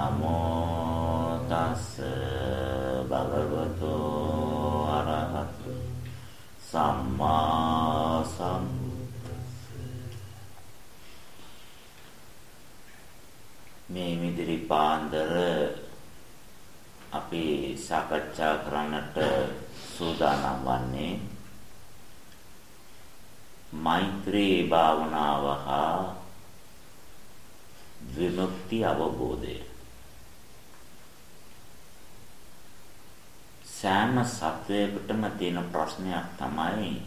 නමෝ තස් භගවතු අරහතු. සම්මා සම්බුද්දස්ස. මේ මිදිරි පාන්දර අපි සාකච්ඡා කරන්නට සූදානම් වන්නේ මෛත්‍රී භාවනාව හා විමුක්ති අවබෝධය. සෑම සත්වයකටම තියෙන ප්‍රශ්නයක් තමයි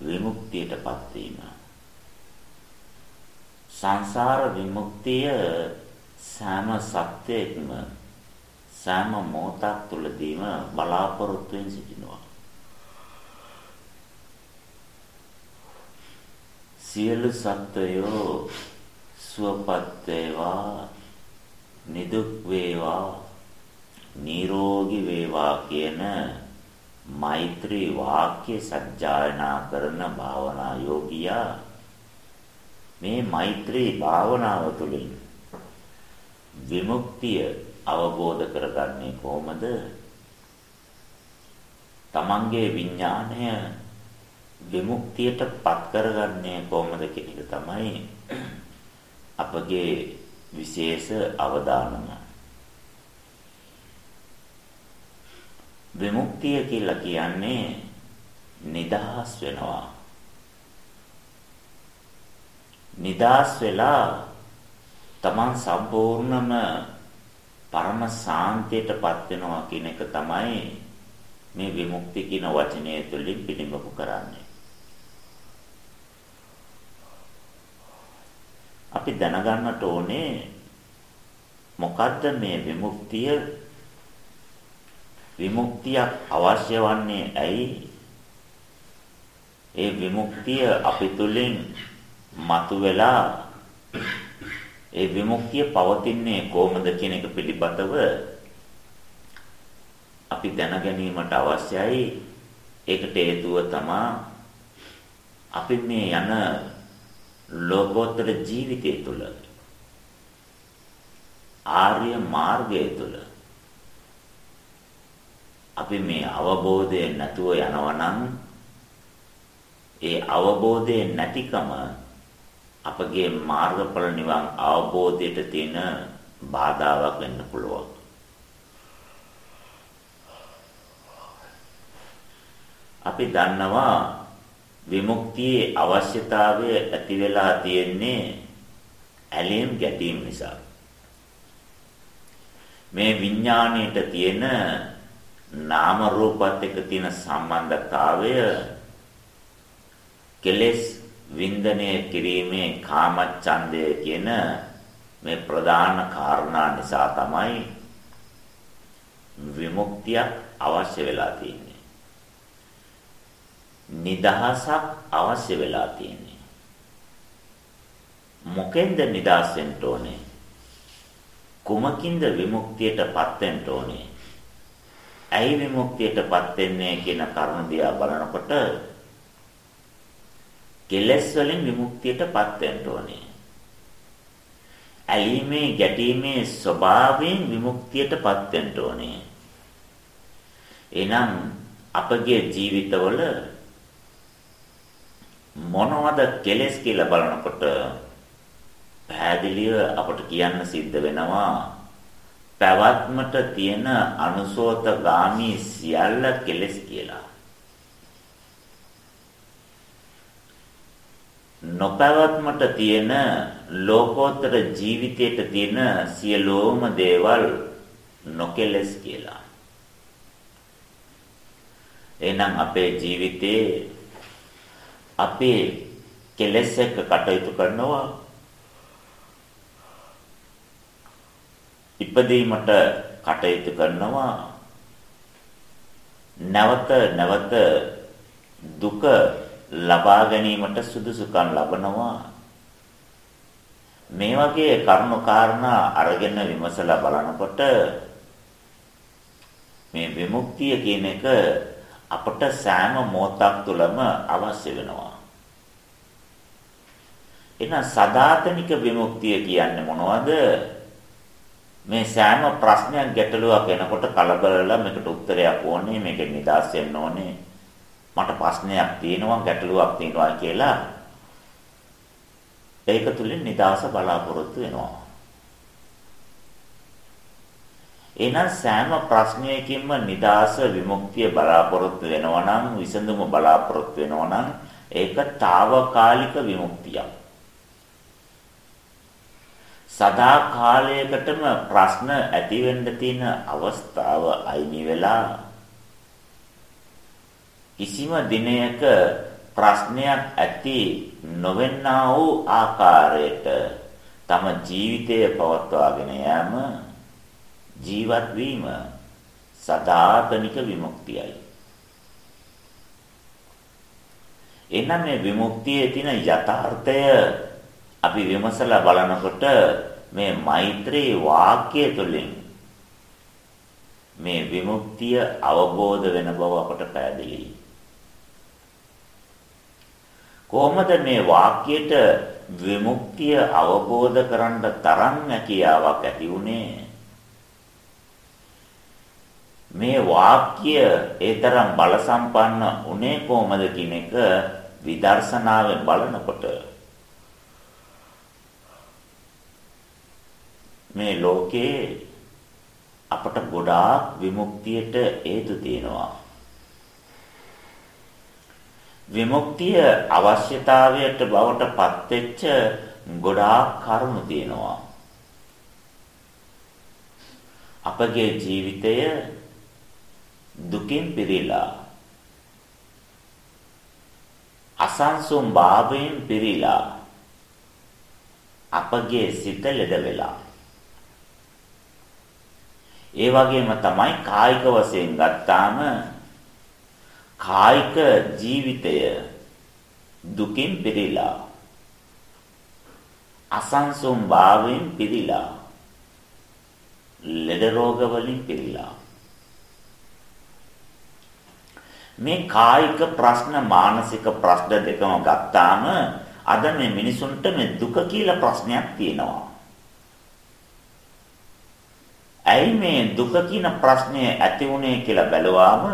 විමුක්තියටපත් වීම. සංසාර විමුක්තිය සෑම සත්වයකම සෑම මොහොතක් තුළදීම බලාපොරොත්තු වෙන සිටිනවා. සියලු සත්වයෝ සුවපත් වේවා නිදුක් වේවා නිරෝගී වේවා කියන මෛත්‍රී වාක්‍ය සජ්ජායනා කරන භාවනා යෝගියා මේ මෛත්‍රී භාවනාව තුළින් විමුක්තිය අවබෝධ කරගන්නේ කොහොමද? තමන්ගේ විඥාණය විමුක්තියට පත් කරගන්නේ කොහොමද කියන එක තමයි අපගේ විශේෂ අවධානම. විමුක්තිය කියලා කියන්නේ නිදහස් වෙනවා. නිදහස් වෙලා තමන් සම්පූර්ණම පරම සාන්තියටපත් වෙනවා කියන එක තමයි මේ විමුක්ති කියන වචනය තුළින් පිළිඹු කරන්නේ. අපි දැනගන්නට ඕනේ මොකද්ද මේ විමුක්තිය විමුක්තියක් අවශ්‍ය වන්නේ ඇයි? ඒ විමුක්තිය අපි තුලින් මතුවලා ඒ විමුක්තිය පවතින්නේ කොහොමද කියන එක පිළිබඳව අපි දැන ගැනීමට අවශ්‍යයි. ඒකට හේතුව තමයි අපි මේ යන ලෝකෝත්තර ජීවිතය තුළ ආර්ය මාර්ගය තුළ අපි මේ අවබෝධය නැතුව යනවා නම් ඒ අවබෝධය නැතිකම අපගේ මාර්ගඵල නිවන් අවබෝධයට තියෙන බාධාවක් වෙන්න පුළුවන්. අපි දන්නවා විමුක්තියේ අවශ්‍යතාවය ඇති වෙලා තියෙන්නේ ඇලීම් ගැටීම් නිසා. මේ විඥාණයට තියෙන නාම රූපات එක්ක තියෙන සම්බන්ධතාවය කෙලෙස් වින්දනය කිරීමේ කාමච්ඡන්දය කියන මේ ප්‍රධාන කාරණා නිසා තමයි විමුක්තිය අවශ්‍ය වෙලා තියෙන්නේ. නිදහසක් අවශ්‍ය වෙලා තියෙන්නේ. මොකෙන්ද නිදහස් වෙන්න ඕනේ? කුමකින්ද විමුක්තියටපත් වෙන්න ඕනේ? ඇයි විමුක්තියටපත් වෙන්නේ කියන කරුණ දිහා බලනකොට කෙලෙස් වලින් විමුක්තියටපත් වෙන්න ඕනේ. ඇලීමේ ගැටීමේ ස්වභාවයෙන් විමුක්තියටපත් වෙන්න ඕනේ. එනම් අපගේ ජීවිතවල මොනවද කෙලෙස් කියලා බලනකොට පැහැදිලිව අපට කියන්න සිද්ධ වෙනවා පැවැත්මට තියෙන අනුසෝතගාමි සියල්ල කෙලස් කියලා. නොපැවැත්මට තියෙන ලෝකෝත්තර ජීවිතයට තියෙන සියලෝම දේවල් නොකෙලස් කියලා. එහෙනම් අපේ ජීවිතේ අපේ කෙලස් එක්ක කටයුතු කරනවා ඉපදීමට කටයුතු කරනවා. නැවත නැවත දුක ලබා ගැනීමට සුදුසුකම් ලබනවා. මේ වගේ කරුණු කාරණා අරගෙන විමසලා බලනකොට මේ විමුක්තිය කියන එක අපට සෑම මොහොතක් තුළම අවශ්‍ය වෙනවා. එහෙනම් සදාතනික විමුක්තිය කියන්නේ මොනවද? මේ සෑම ප්‍රශ්නයක් ගැටලුවක් එනකොට කලබලලා මේකට උත්තරයක් ඕනේ මේක නිදාස් වෙන්න ඕනේ මට ප්‍රශ්නයක් තියෙනවා ගැටලුවක් තියෙනවා කියලා ඒක තුලින් නිදාස බලාපොරොත්තු වෙනවා එහෙනම් සෑම ප්‍රශ්නයකින්ම නිදාස විමුක්තිය බලාපොරොත්තු වෙනවා නම් විසඳුම බලාපොරොත්තු වෙනවා නම් ඒක తాවකාලික විමුක්තියක්. සදා කාලයකටම ප්‍රශ්න ඇති වෙන්න තියෙන අවස්ථාව අයිමි වෙලා කිසිම දිනයක ප්‍රශ්නයක් ඇති නොවෙන්නා වූ ආකාරයට තම ජීවිතය පවත්වාගෙන යාම ජීවත් වීම සදාතනික විමුක්තියයි. එහෙනම් මේ විමුක්තියේ තියෙන යථාර්ථය අපි විමසලා බලනකොට මේ මෛත්‍රී වාක්‍ය තුළින් මේ විමුක්තිය අවබෝධ වෙන බව අපට පැහැදිලියි. කොහොමද මේ වාක්‍යයට විමුක්තිය අවබෝධ කරන්න තරම් හැකියාවක් ඇති උනේ? මේ වාක්‍ය ඒතරම් බල සම්පන්න උනේ කොහොමද කියන එක විදර්ශනාවෙන් බලනකොට මේ ලෝකේ අපට ගොඩාක් විමුක්තියට හේතු තියෙනවා. විමුක්තිය අවශ්‍යතාවයට බවට පත්වෙච්ච ගොඩාක් කරුණු තියෙනවා. අපගේ ජීවිතය දුකින් පිරීලා. අසංසුම් භාවයෙන් පිරීලා. අපගේ සිත ලෙඩ වෙලා. ඒ වගේම තමයි කායික වශයෙන් ගත්තාම කායික ජීවිතය දුකින් පිරීලා අසංසුම් භාවයෙන් පිරීලා ලෙඩ රෝග වලින් පිරීලා මේ කායික ප්‍රශ්න මානසික ප්‍රශ්න දෙකම ගත්තාම අද මේ මිනිසුන්ට මේ දුක කියලා ප්‍රශ්නයක් තියෙනවා. ඇයි මේ දුක කියන ප්‍රශ්නය ඇති වුනේ කියලා බැලුවාම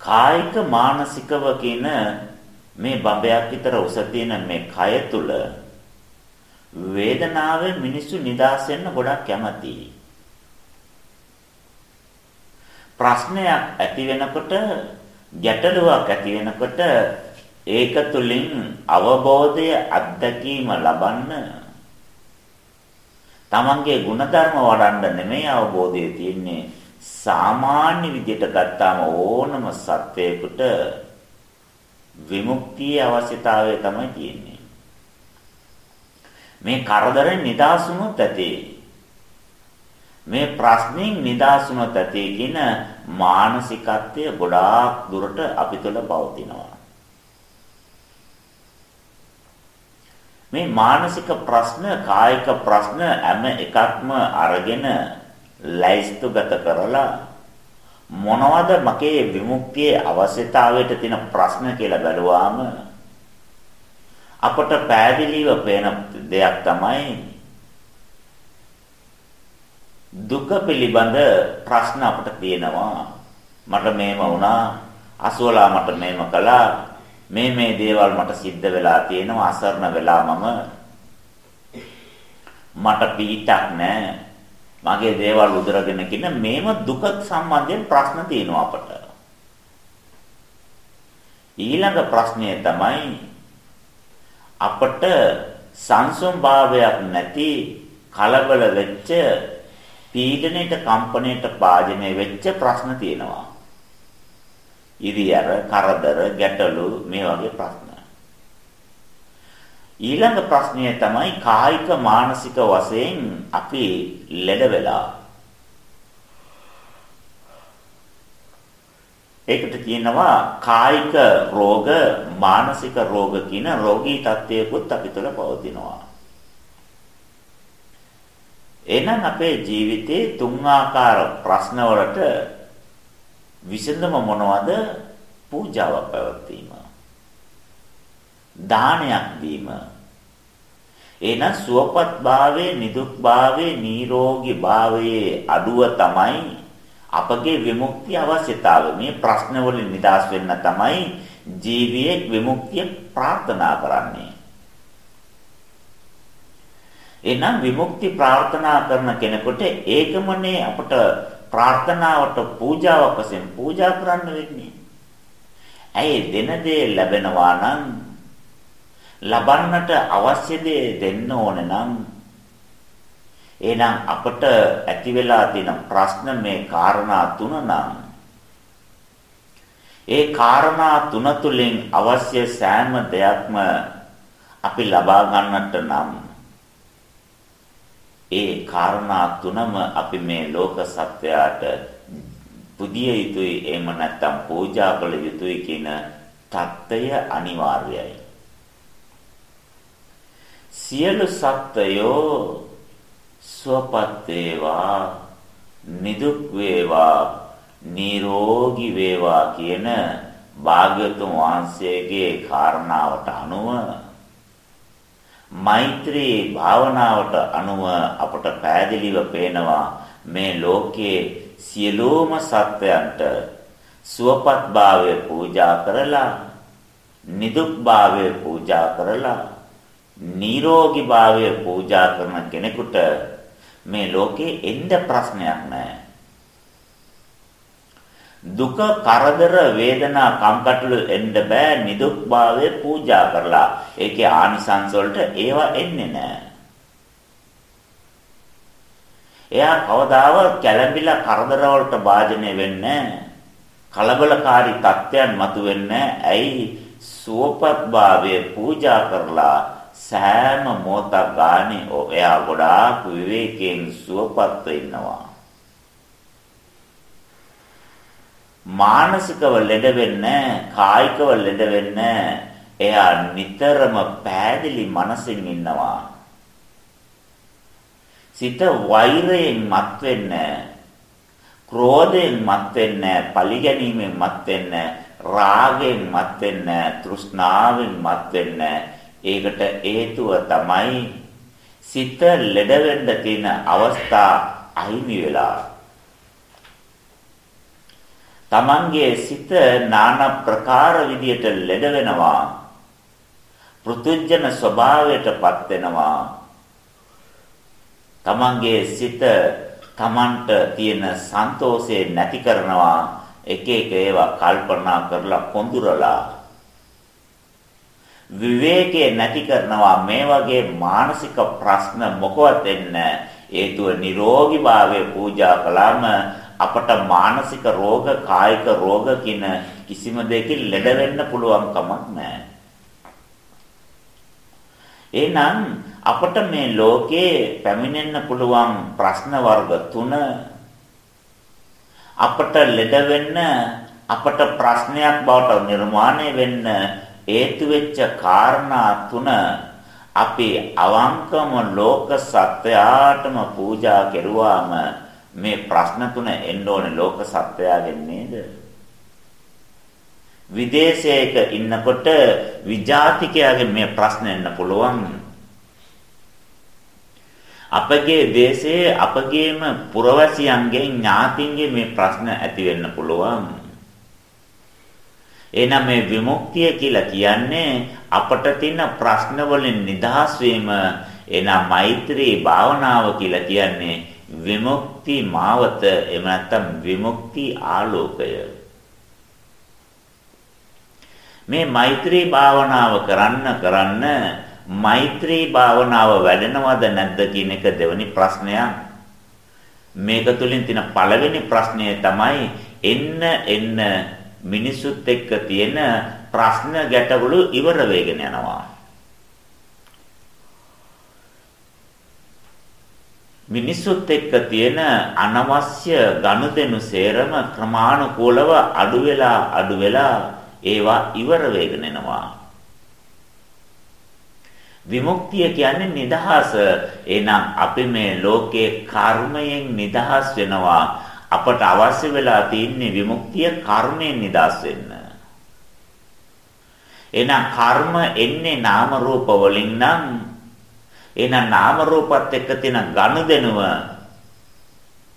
කායික මානසිකව කියන මේ බඹයක් විතර උස තියෙන මේ කය තුල වේදනාවේ මිනිස්සු නිදාස් වෙන්න ගොඩක් කැමතියි. ප්‍රශ්නයක් ඇති වෙනකොට ගැටලුවක් ඇති වෙනකොට ඒක තුලින් අවබෝධය අත්දැකීම ලබන්න Tamanගේ ಗುಣධර්ම වඩන්න නෙමෙයි අවබෝධය තියෙන්නේ. සාමාන්‍ය විදිහට ගත්තාම ඕනම සත්වයකට විමුක්තියේ අවශ්‍යතාවය තමයි තියෙන්නේ. මේ කරදරෙන් නිදාසුනොත් ඇති. මේ ප්‍රශ්نين නිදාසුනොත් ඇති කියන මානසිකත්වය ගොඩාක් දුරට අපිටල පවතිනවා. මේ මානසික ප්‍රශ්න කායික ප්‍රශ්න හැම එකක්ම අරගෙන ලයිස්තුගත කරලා මොනවද මගේ විමුක්තියේ අවශ්‍යතාවයට තියෙන ප්‍රශ්න කියලා බැලුවාම අපට පැහැදිලිව පේන දෙයක් තමයි දුක පිළිබඳ ප්‍රශ්න අපිට තියෙනවා. මට මේම වුණා, අසුවලා මට මේම කළා. මේ මේ දේවල් මට සිද්ධ වෙලා තියෙනවා අසරණ වෙලා මම මට පිටක් නැහැ. මගේ දේවල් උදරගෙන කින මේම දුක සම්බන්ධයෙන් ප්‍රශ්න තියෙනවා අපට. ඊළඟ ප්‍රශ්නය තමයි අපට සංසුම් භාවයක් නැති කලබල වෙච්ච පීඩණයට කම්පණයට භාජනය වෙච්ච ප්‍රශ්න තියෙනවා. ඉරියර, කරදර, ගැටලු මේ වගේ ප්‍රශ්න. ඊළඟ ප්‍රශ්නය තමයි කායික මානසික වශයෙන් අපි ලෙඩ වෙලා ඒකට කියනවා කායික රෝග මානසික රෝග කියන රෝගී තත්ත්වයකුත් අපි තුළ පවතිනවා එහෙනම් අපේ ජීවිතේ තුන් ආකාර ප්‍රශ්න වලට විසඳුම මොනවද? පූජාවක් පැවැත්වීම. දානයක් දීම. එහෙනම් සුවපත් භාවයේ නිදුක් භාවයේ නිරෝගී භාවයේ අඩුව තමයි අපගේ විමුක්තිය අවශ්‍යතාවය. මේ ප්‍රශ්න වලින් නිදහස් වෙන්න තමයි ජීවියෙක් විමුක්තිය ප්‍රාර්ථනා කරන්නේ. එහෙනම් විමුක්ති ප්‍රාර්ථනා කරන කෙනෙකුට ඒකමනේ අපට ප්‍රාර්ථනාවට පූජාවක් වශයෙන් පූජා කරන්න වෙන්නේ. ඇයි දෙන දේ ලැබෙනවා නම් ලබන්නට අවශ්‍ය දේ දෙන්න ඕන නම් එහෙනම් අපට ඇති වෙලා තියෙන ප්‍රශ්න මේ කාරණා තුන නම් ඒ කාරණා තුන තුලින් අවශ්‍ය සෑම දෙයක්ම අපි ලබා ගන්නට නම් ඒ කාරණා තුනම අපි මේ ලෝක සත්වයාට පුදිය යුතුයි එහෙම නැත්නම් පූජා කළ යුතුයි කියන தত্ত্বය අනිවාර්යයි. සියලු සත්වයෝ සුවපත් වේවා නිදුක් වේවා නිරෝගී වේවා කියන භාග්‍යතුන් වහන්සේගේ කාරණාවට අනුව මෛත්‍රී භාවනාවට අනුව අපට පැහැදිලිව පේනවා මේ ලෝකයේ සියලුම සත්වයන්ට සුවපත් භාවය පූජා කරලා නිදුක් භාවය පූජා කරලා නිරෝගී භාවය පූජා කරන කෙනෙකුට මේ ලෝකේ එන්න ප්‍රශ්නයක් නැහැ. දුක කරදර වේදනා කම්කටොළු එන්න බෑ. නිදුක් භාවය පූජා කරලා. ඒකේ ආනිසංස වලට ඒවා එන්නේ නැහැ. එයා කවදාවත් කැළඹිලා කරදර වලට භාජනය වෙන්නේ කලබලකාරී තත්ත්වයන් මතුවෙන්නේ ඇයි? සුවපත් භාවය පූජා කරලා සෑම මොහොතක් ගානේ එයා ගොඩාක් විවේකයෙන් සුවපත් ඉන්නවා මානසිකව ලෙඩ වෙන්නේ කායිකව ලෙඩ වෙන්නේ එයා නිතරම පෑදිලි මනසින් ඉන්නවා. සිත වෛරයෙන් මත් වෙන්නේ ක්‍රෝධයෙන් මත් වෙන්නේ පලිගැනීමෙන් මත් වෙන්නේ රාගයෙන් මත් වෙන්නේ තෘෂ්ණාවෙන් මත් වෙන්නේ. ඒකට හේතුව තමයි සිත ලෙඩ වෙන්න තියෙන අවස්ථා අහිමි වෙලා. තමන්ගේ සිත নানা ප්‍රකාර විදියට ලෙඩ වෙනවා පෘතුජන ස්වභාවයටපත් වෙනවා තමන්ගේ සිත තමන්ට තියෙන සන්තෝෂය නැති කරනවා. එක එක ඒවා කල්පනා කරලා කොඳුරලා විවේකයේ නැති කරනවා. මේ වගේ මානසික ප්‍රශ්න මොකවත් එන්න හේතුව නිරෝගී භාවය පූජා කළාම අපට මානසික රෝග කායික රෝග කින කිසිම දෙයකින් ලෙඩ වෙන්න පුළුවන් කමක් නැහැ. එහෙනම් අපට මේ ලෝකේ පැමිණෙන්න පුළුවන් ප්‍රශ්න වර්ග තුන අපට ලෙඩ වෙන්න අපට ප්‍රශ්නයක් බවට නිර්මාණය වෙන්න හේතු වෙච්ච කාරණා තුන අපි අවංකම ලෝක සත්‍යයටම පූජා කෙරුවාම මේ ප්‍රශ්න තුන එන්න ඕනේ ලෝක සත්‍යයෙන් නේද විදේශයක ඉන්නකොට විජාතිකයාගේ මේ ප්‍රශ්න එන්න පුළුවන් අපගේ දේශයේ අපගේම පුරවැසියන්ගේ ඥාතින්ගේ මේ ප්‍රශ්න ඇති වෙන්න පුළුවන්. එහෙනම් මේ විමුක්තිය කියලා කියන්නේ අපට තියෙන ප්‍රශ්න වලින් නිදහස් වීම. එහෙනම් මෛත්‍රී භාවනාව කියලා කියන්නේ විමුක්ති මාවත එහෙම නැත්නම් විමුක්ති ආලෝකය. මේ මෛත්‍රී භාවනාව කරන්න කරන්න මෛත්‍රී භාවනාව වැඩෙනවද නැද්ද කියන එක දෙවෙනි ප්‍රශ්නයක්. මේක තුලින් තියෙන පළවෙනි ප්‍රශ්නය තමයි එන්න එන්න මිනිසුත් එක්ක තියෙන ප්‍රශ්න ගැටලු ඉවර වෙගෙන යනවා. මිනිසුත් එක්ක තියෙන අනවශ්‍ය ගනුදෙනු සේරම ක්‍රමානුකූලව අඩු වෙලා අඩු වෙලා ඒවා ඉවර වෙගෙන එනවා. විමුක්තිය කියන්නේ නිදහස. එහෙනම් අපි මේ ලෝකයේ කර්මයෙන් නිදහස් වෙනවා. අපට අවශ්‍ය වෙලා තියෙන්නේ විමුක්තිය කර්මයෙන් නිදහස් වෙන්න. එහෙනම් කර්ම එන්නේ නාම රූප වලින් නම් එහෙනම් නාම රූපත් එක්ක තියෙන ගනුදෙනුව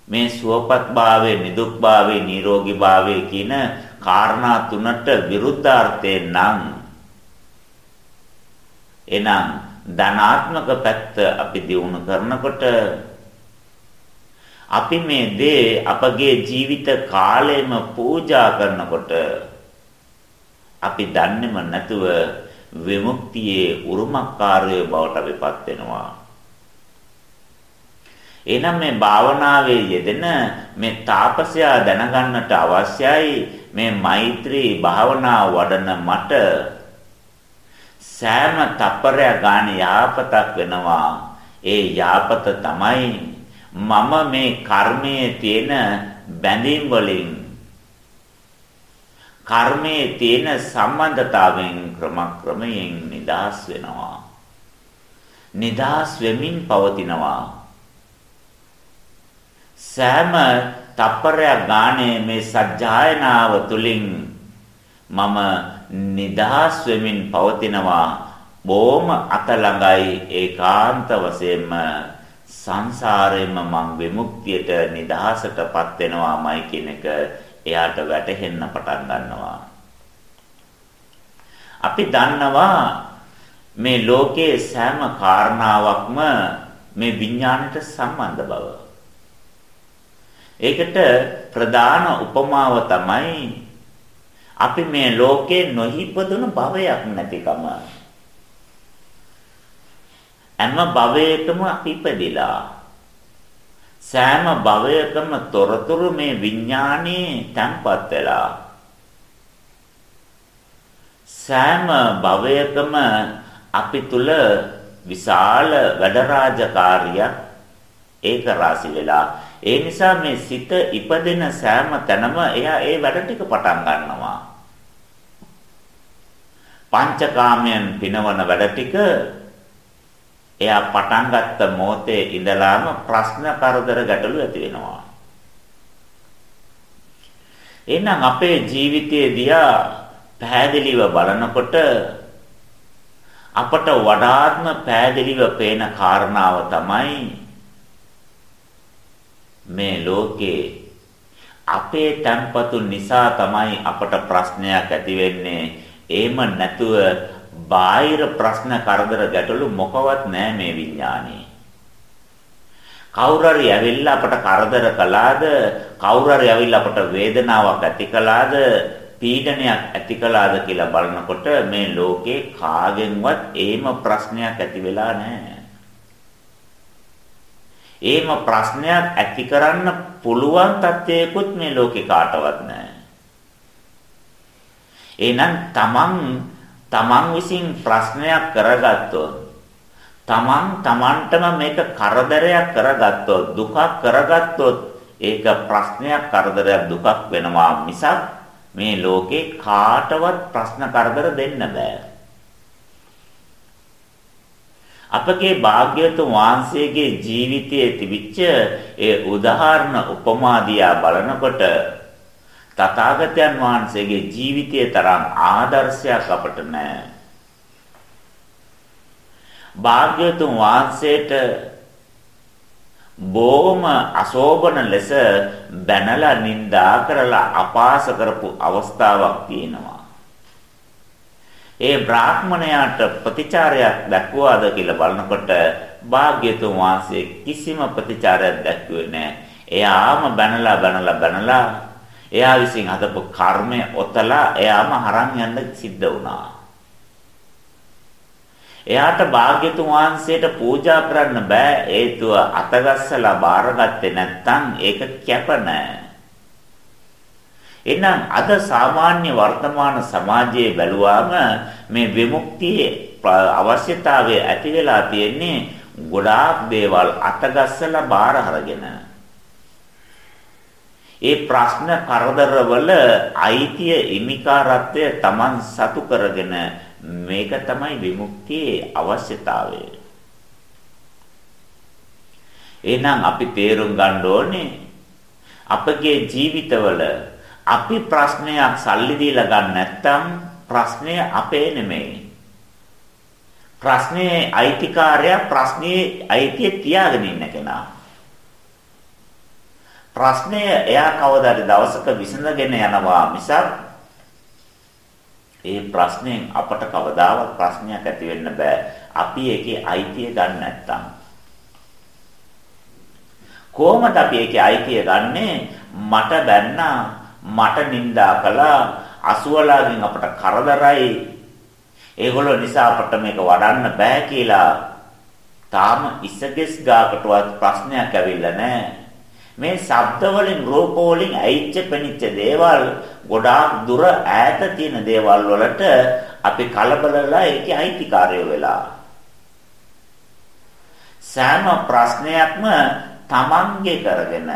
මේ සුවපත් භාවයේ නිදුක් භාවයේ නිරෝගී භාවයේ කියන කාරණා තුනට විරුද්ධාර්ථයෙන් නම් එනම් ධනාත්මක පැත්ත අපි දියුණු කරනකොට අපි මේ දේ අපගේ ජීවිත කාලෙම පූජා කරනකොට අපි දන්නේම නැතුව විමුක්තියේ උරුමකාරය බවට අපිපත් වෙනවා. එහෙනම් මේ භාවනාවේ යෙදෙන මේ තාපසයා දැනගන්නට අවශ්‍යයි මේ මෛත්‍රී භාවනාව වඩන මට සෑම තප්පරයක් ගන්න යාපතක් වෙනවා. ඒ යාපත තමයි මම මේ කර්මයේ තියෙන බැඳීම් වලින් කර්මයේ තියෙන සම්බන්ධතාවෙන් ක්‍රමක්‍රමයෙන් නිදාස් වෙනවා. නිදාස් වෙමින් පවතිනවා. සෑම තප්පරයක් ගානේ මේ සජ්ජායනාව තුලින් මම නිදාස් වෙමින් පවතිනවා. බොහොම අත ළඟයි ඒකාන්ත වශයෙන්ම සංසාරයෙන්ම මං විමුක්තියට නිදහසටපත් වෙනවාමයි කියන එක එයාට වැටහෙන්න පටන් ගන්නවා. අපි දන්නවා මේ ලෝකයේ සෑම කාරණාවක්ම මේ විඥාණයට සම්බන්ධ බව. ඒකට ප්‍රධාන උපමාව තමයි අපි මේ ලෝකේ නොහිපදුණු භවයක් නැතිකම. හැම භවයකම අපි ඉපදිලා සෑම භවයකම තොරතුරු මේ විඥානයේ තැන්පත් වෙලා. සෑම භවයකම අපි තුල විශාල වැඩ රාජකාරියක් ඒක රාසි වෙලා. ඒ නිසා මේ සිත ඉපදෙන සෑම තැනම එයා ඒ වැඩ ටික පටන් ගන්නවා. පංචකාමයන් පිනවන වැඩ ටික එයා පටන් ගත්ත මොහොතේ ඉඳලාම ප්‍රශ්න කරදර ගැටලු ඇති වෙනවා. එහෙනම් අපේ ජීවිතයේ දිහා පැහැදිලිව බලනකොට අපට වඩාත්ම පැහැදිලිව පේන කාරණාව තමයි මේ ලෝකේ අපේ තන්පතු නිසා තමයි අපට ප්‍රශ්නයක් ඇති වෙන්නේ. එහෙම නැතුව බාහිර ප්‍රශ්න කරදර ගැටලු මොකවත් නැහැ මේ විඥානේ. කවුරු හරි ඇවිල්ලා අපට කරදර කළාද කවුරු හරි ඇවිල්ලා අපට වේදනාවක් ඇති කළාද පීඩනයක් ඇති කළාද කියලා බලනකොට මේ ලෝකේ කාගෙන්වත් ඒම ප්‍රශ්නයක් ඇති වෙලා නැහැ. ඒම ප්‍රශ්නයක් ඇති කරන්න පුළුවන් තත්ත්වයකුත් මේ ලෝකේ කාටවත් නැහැ. එහෙනම් තමන් තමන් විසින් ප්‍රශ්නයක් කරගත්තොත් තමන් තමන්ටම මේක කරදරයක් කරගත්තොත් දුකක් කරගත්තොත් ඒක ප්‍රශ්නයක් කරදරයක් දුකක් වෙනවා මිසක් මේ ලෝකේ කාටවත් ප්‍රශ්න කරදර දෙන්න බෑ. අපගේ භාග්‍යවතුන් වහන්සේගේ ජීවිතයේ තිබිච්ච ඒ උදාහරණ උපමාදියා බලනකොට තථාගතයන් වහන්සේගේ ජීවිතයේ තරම් ආදර්ශයක් අපට නැහැ. භාග්‍යතුන් වහන්සේට බොහොම අශෝභන ලෙස බැනලා නිඳා කරලා අපාස කරපු අවස්ථාවක් තියෙනවා. ඒ බ්‍රාහ්මණයාට ප්‍රතිචාරයක් දක්වාද කියලා බලනකොට භාග්‍යතුන් වහන්සේ කිසිම ප්‍රතිචාරයක් දැක්ුවේ නැහැ. එයාම බැනලා බැනලා බැනලා එයා විසින් හදපු කර්මය ඔතලා එයාම හරන් යන්න සිද්ධ වුණා. එයාට භාග්‍යතුන් වහන්සේට පූජා කරන්න බෑ හේතුව අතගස්සලා බාරගත්තේ නැත්නම් ඒක කැප නෑ. එහෙනම් අද සාමාන්‍ය වර්තමාන සමාජයේ බැලුවාම මේ විමුක්තියේ අවශ්‍යතාවය ඇති වෙලා තියෙන්නේ ගොඩාක් දේවල් අතගස්සලා බාර අරගෙන. ඒ ප්‍රශ්න කරදරවල අයිතිය ඉමිකාරත්වය Taman සතු කරගෙන මේක තමයි විමුක්තියේ අවශ්‍යතාවය. එහෙනම් අපි තේරුම් ගන්න ඕනේ අපගේ ජීවිතවල අපි ප්‍රශ්නයක් සල්ලි දීලා ගන්න නැත්නම් ප්‍රශ්නය අපේ නෙමෙයි. ප්‍රශ්නේ අයිතිකාරයා ප්‍රශ්නේ අයිතිය තියාගෙන ඉන්න කෙනා. ප්‍රශ්නය එයා කවදාද දවසක විසඳගෙන යනවා මිසක් ඒ ප්‍රශ්نين අපට කවදාවත් ප්‍රශ්නයක් ඇති වෙන්න බෑ. අපි ඒකේ අයිතිය ගන්න නැත්තම්. කොහොමද අපි ඒකේ අයිතිය ගන්නෙ? මට බැන්නා මට නිඳා කළා අසුවලාගෙන් අපට කරදරයි. ඒගොල්ලෝ නිසා අපට මේක වඩන්න බෑ කියලා. තාම ඉසගෙස් ගාකටවත් ප්‍රශ්නයක් ඇවිල්ලා නැහැ මේ ශබ්ද වලින් රූප වලින් ඇයිච්ච පෙනිච්ච දේවල් ගොඩාක් දුර ඈත තියෙන දේවල් වලට අපි කලබලලා ඒකේ අයිතිකාරයෝ වෙලා. සෑම ප්‍රශ්නයක්ම තමන්ගේ කරගෙන.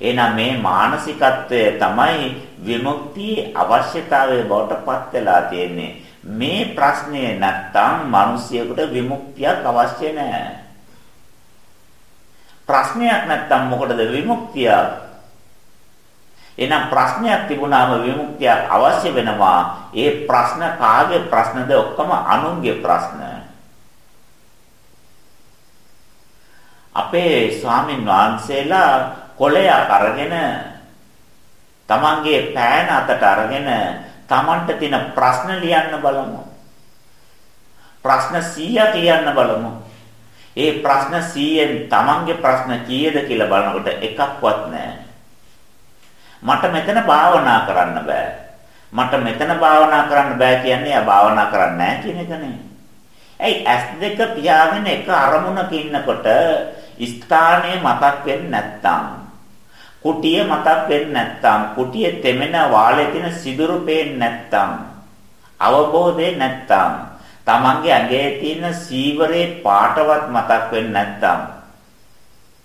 එහෙනම් මේ මානසිකත්වය තමයි විමුක්තියේ අවශ්‍යතාවය බවට පත් වෙලා තියෙන්නේ. මේ ප්‍රශ්නේ නැත්තම් මිනිසියෙකුට විමුක්තියක් අවශ්‍ය නැහැ. ප්‍රශ්නයක් නැත්තම් මොකටද විමුක්තිය? එහෙනම් ප්‍රශ්නයක් තිබුණාම විමුක්තිය අවශ්‍ය වෙනවා. ඒ ප්‍රශ්න කාගේ ප්‍රශ්නද? ඔක්කොම අනුන්ගේ ප්‍රශ්න. අපේ ස්වාමින් වහන්සේලා කොළයක් අරගෙන තමන්ගේ පෑන අතට අරගෙන තමන්ට තියෙන ප්‍රශ්න ලියන්න බලමු. ප්‍රශ්න 100ක් ලියන්න බලමු. ඒ ප්‍රශ්න 100න් Tamange ප්‍රශ්න කීයද කියලා බලනකොට එකක්වත් නැහැ. මට මෙතන භාවනා කරන්න බෑ. මට මෙතන භාවනා කරන්න බෑ කියන්නේ ආ භාවනා කරන්නේ නැහැ කියන එකනේ. ඇයි S2 පියාගෙන එක අරමුණක ඉන්නකොට ස්ථානය මතක් වෙන්නේ නැත්තම් කුටිය මතක් වෙන්නේ නැත්තම් කුටියේ තෙමෙන වාලේ තියෙන සිදුරු පේන්නේ නැත්තම් අවබෝධේ නැත්තම් Tamange ඇඟේ තියෙන සීවරේ පාටවත් මතක් වෙන්නේ නැත්තම්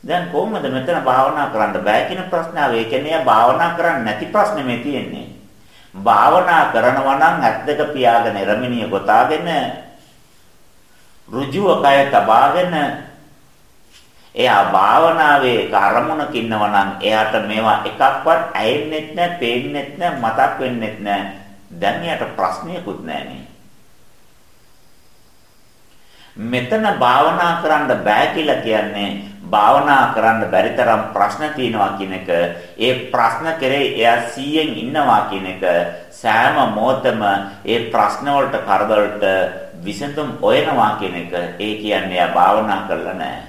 දැන් කොහොමද මෙතන භාවනා කරන්න බෑ කියන ප්‍රශ්නාව ඒ කියන්නේ භාවනා කරන්නේ නැති ප්‍රශ්නේ මේ තියෙන්නේ භාවනා කරනවා නම් ඇත් දෙක පියාගෙන රමිනිය ගොතාගෙන ඍජුව කය තබාගෙන එයා භාවනාවේ කරමුණක ඉන්නවා නම් එයාට මේවා එකක්වත් ඇහෙන්නෙත් නැහැ, පේන්නෙත් නැහැ, මතක් වෙන්නෙත් නැහැ. දැන් එයාට ප්‍රශ්නයකුත් නැහැ නේ. මෙතන භාවනා කරන්න බෑ කියලා කියන්නේ භාවනා කරන්න බැරි තරම් ප්‍රශ්න තියෙනවා කියන එක. ඒ ප්‍රශ්න කෙරේ එයා 100න් ඉන්නවා කියන එක සෑම මොහොතම ඒ ප්‍රශ්න වලට කරදරවලට විසඳුම් හොයනවා කියන එක. ඒ කියන්නේ එයා භාවනා කරලා නැහැ.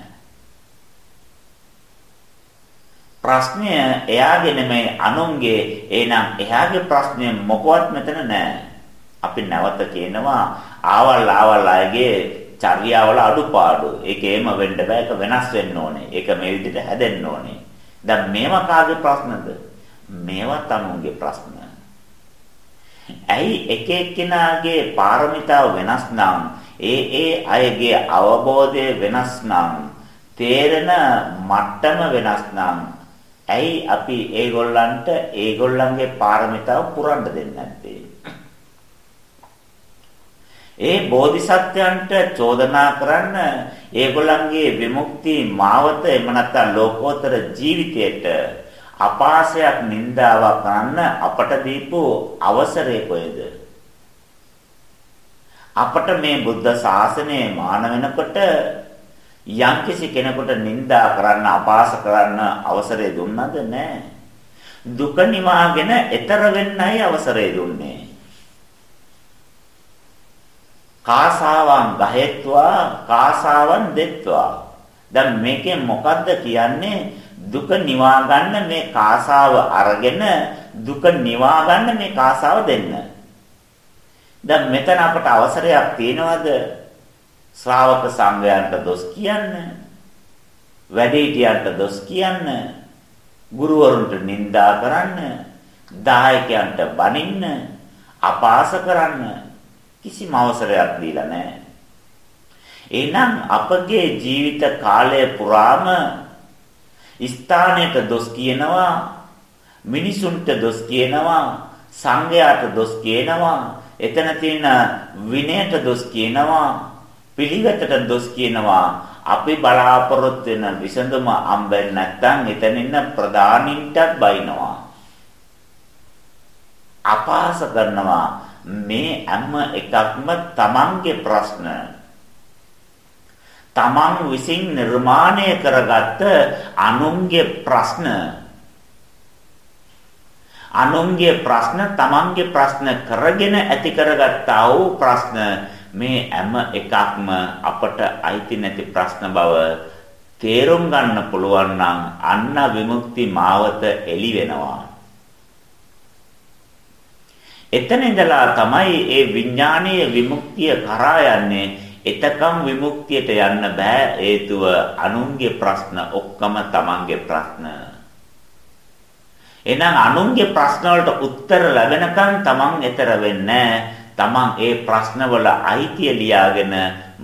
ප්‍රශ්නය එයාගේ නෙමෙයි අනුන්ගේ. එහෙනම් එයාගේ ප්‍රශ්නය මොකවත් මෙතන නැහැ. අපි නැවත කියනවා ආවල් ආවල් අයගේ චර්යාවල අඩුපාඩු. ඒකේම වෙන්න බෑ. ඒක වෙනස් වෙන්න ඕනේ. ඒක මේ විදිහට හැදෙන්න ඕනේ. දැන් මේවා කාගේ ප්‍රශ්නද? මේවා තමුන්ගේ ප්‍රශ්න. ඇයි එක එක්කෙනාගේ පාරමිතාව වෙනස් නම් ඒ ඒ අයගේ අවබෝධය වෙනස් නම් තේරෙන මට්ටම වෙනස් නම් ඇයි අපි ඒගොල්ලන්ට ඒගොල්ලන්ගේ පාරමිතාව පුරන්න දෙන්නේ නැත්තේ? ඒ බෝධිසත්වයන්ට චෝදනා කරන්න ඒගොල්ලන්ගේ විමුක්ති මාවත එම නැත්නම් ලෝකෝත්තර ජීවිතයට අපාසයක් නින්දාවක් කරන්න අපට දීපු අවසරය කොහෙද? අපට මේ බුද්ධ ශාසනය මාන වෙනකොට යම්කිසි කෙනෙකුට නිඳා කරන්න අපාස කරන්න අවසරය දුන්නද නැහැ. දුක නිවාගෙන එතර වෙන්නයි අවසරය දුන්නේ. කාසාවන් ගහෙත්වා කාසාවන් දෙත්වා. දැන් මේකෙන් මොකද්ද කියන්නේ? දුක නිවා ගන්න මේ කාසාව අරගෙන දුක නිවා ගන්න මේ කාසාව දෙන්න. දැන් මෙතන අපට අවසරයක් තියනවද? ශ්‍රාවක සංඝයාන්ට දොස් කියන්න වැඩිහිටියන්ට දොස් කියන්න ගුරුවරුන්ට නිඳා කරන්න දායකයන්ට බනින්න අපාස කරන්න කිසිම අවසරයක් දීලා නැහැ. එහෙනම් අපගේ ජීවිත කාලය පුරාම ස්ථානයට දොස් කියනවා මිනිසුන්ට දොස් කියනවා සංඝයාට දොස් කියනවා එතන තියෙන විනයට දොස් කියනවා පිළිවෙතට දොස් කියනවා. අපි බලාපොරොත්තු වෙන විසඳුම හම්බෙන්නේ නැත්නම් එතන ඉන්න ප්‍රධානින්ටත් බයිනවා. අපාස කරනවා. මේ හැම එකක්ම තමන්ගේ ප්‍රශ්න. තමන් විසින් නිර්මාණය කරගත්ත අනුන්ගේ ප්‍රශ්න. අනුන්ගේ ප්‍රශ්න තමන්ගේ ප්‍රශ්න කරගෙන ඇති කරගත්තා වූ ප්‍රශ්න මේ හැම එකක්ම අපට අයිති නැති ප්‍රශ්න බව තේරුම් ගන්න පුළුවන් නම් අන්න විමුක්ති මාවත එළි වෙනවා. එතන ඉඳලා තමයි ඒ විඥානීය විමුක්තිය කරා යන්නේ. එතකම් විමුක්තියට යන්න බෑ හේතුව අනුන්ගේ ප්‍රශ්න ඔක්කොම තමන්ගේ ප්‍රශ්න. එහෙනම් අනුන්ගේ ප්‍රශ්න වලට උත්තර ලැබෙනකන් තමන් ඈතර වෙන්නේ තමන් ඒ ප්‍රශ්නවල අයිතිය ලියාගෙන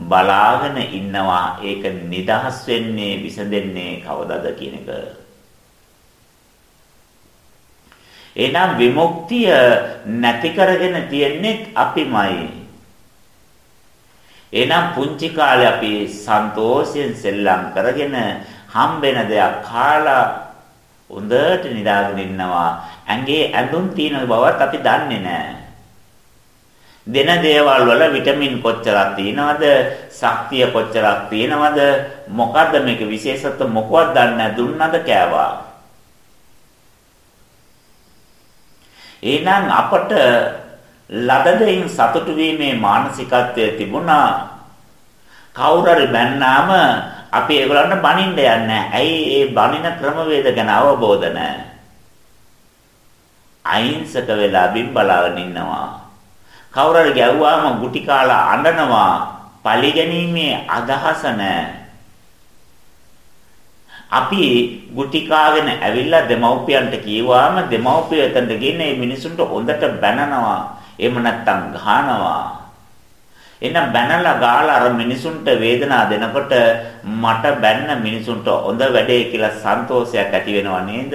බලාගෙන ඉන්නවා ඒක නිදහස් වෙන්නේ විසඳෙන්නේ කවදද කියන එක. එහෙනම් විමුක්තිය නැති කරගෙන තියන්නේ අපිමයි. එහෙනම් පුංචි කාලේ අපි සන්තෝෂයෙන් සෙල්ලම් කරගෙන හම්බෙන දෙයක් කාලා හොඳට නිදාගෙන ඉන්නවා. ඇඟේ ඇඳුම් තියෙන බවත් අපි දන්නේ නැහැ. දෙන දේවල් වල විටමින් කොච්චරක් තියෙනවද? ශක්තිය කොච්චරක් තියෙනවද? මොකද්ද මේක විශේෂත්ව මොකවත් දන්නේ නැහැ. දුන්නද කෑවා. එහෙනම් අපට ලද දෙයින් සතුටු වීමේ මානසිකත්වය තිබුණා. කවුරු හරි බැන්නාම අපි ඒගොල්ලන්ට බනින්න යන්නේ ඇයි ඒ බනින ක්‍රමවේද ගැන අවබෝධ නැහැ. අහිංසක වෙලා බිම් බලාගෙන ඉන්නවා. කවුරු හරි ගැව්වාම ගුටි කාලා අඬනවා. පරිගැනීමේ අදහස නැහැ. අපි ගුටි කාගෙන ඇවිල්ලා දෙමව්පියන්ට කියවාම දෙමව්පිය එතනට ගිහින් මේ මිනිසුන්ට හොඳට බැනනවා. එහෙම නැත්නම් ගහනවා. එන්න බැනලා ගාලා අර මිනිසුන්ට වේදනාව දෙනකොට මට බැන්න මිනිසුන්ට හොඳ වැඩේ කියලා සන්තෝෂයක් ඇති වෙනව නේද?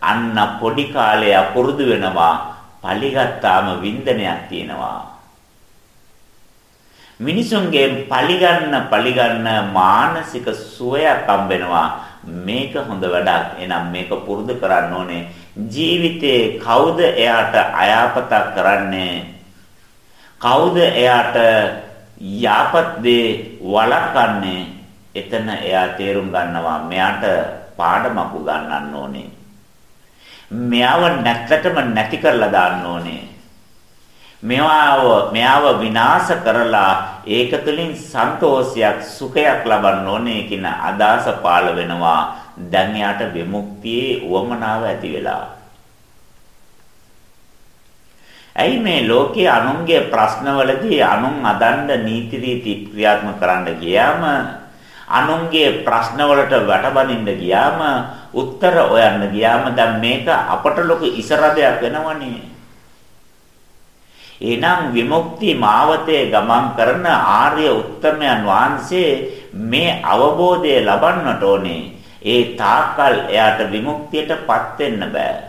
අන්න පොඩි කාලේ පුරුදු වෙනවා. පලිගත්තාම වින්දනයක් තියෙනවා. මිනිසුන්ගේ පලිගන්න පලිගන්න මානසික සුවයක් හම්බෙනවා. මේක හොඳ වැඩක්. එහෙනම් මේක පුරුදු කරන්න ඕනේ. ජීවිතේ කවුද එයාට අයාපතක් කරන්නේ? කවුද එයාට යාපත් දේ වළක්වන්නේ? එතන එයා තේරුම් ගන්නවා මෙයාට පාඩමක් උගන්වන්න ඕනේ. මෙයාව නැත්තටම නැති කරලා දාන්න ඕනේ. මෙයාව මෙයාව විනාශ කරලා ඒක තුළින් සන්තෝෂයක් සුඛයක් ලබන්න ඕනේ කියන අදහස පාළ වෙනවා. දැන් යාට විමුක්තියේ උවමනාව ඇති වෙලා. ඇයි මේ ලෝකයේ අනුන්ගේ ප්‍රශ්නවලදී අනුන් අදණ්ඩ නීති රීති ක්‍රියාත්මක කරන්න ගියාම අනුන්ගේ ප්‍රශ්නවලට වැටබනින්න ගියාම උත්තර හොයන්න ගියාම දැන් මේක අපට ලොකු ඉසරදයක් වෙනවනේ. එනම් විමුක්ති මාවතේ ගමන් කරන ආර්ය උත්තමයන් වහන්සේ මේ අවබෝධය ලබන්නට ඕනේ. ඒ තාක්කල් එයාට විමුක්තියටපත් වෙන්න බෑ.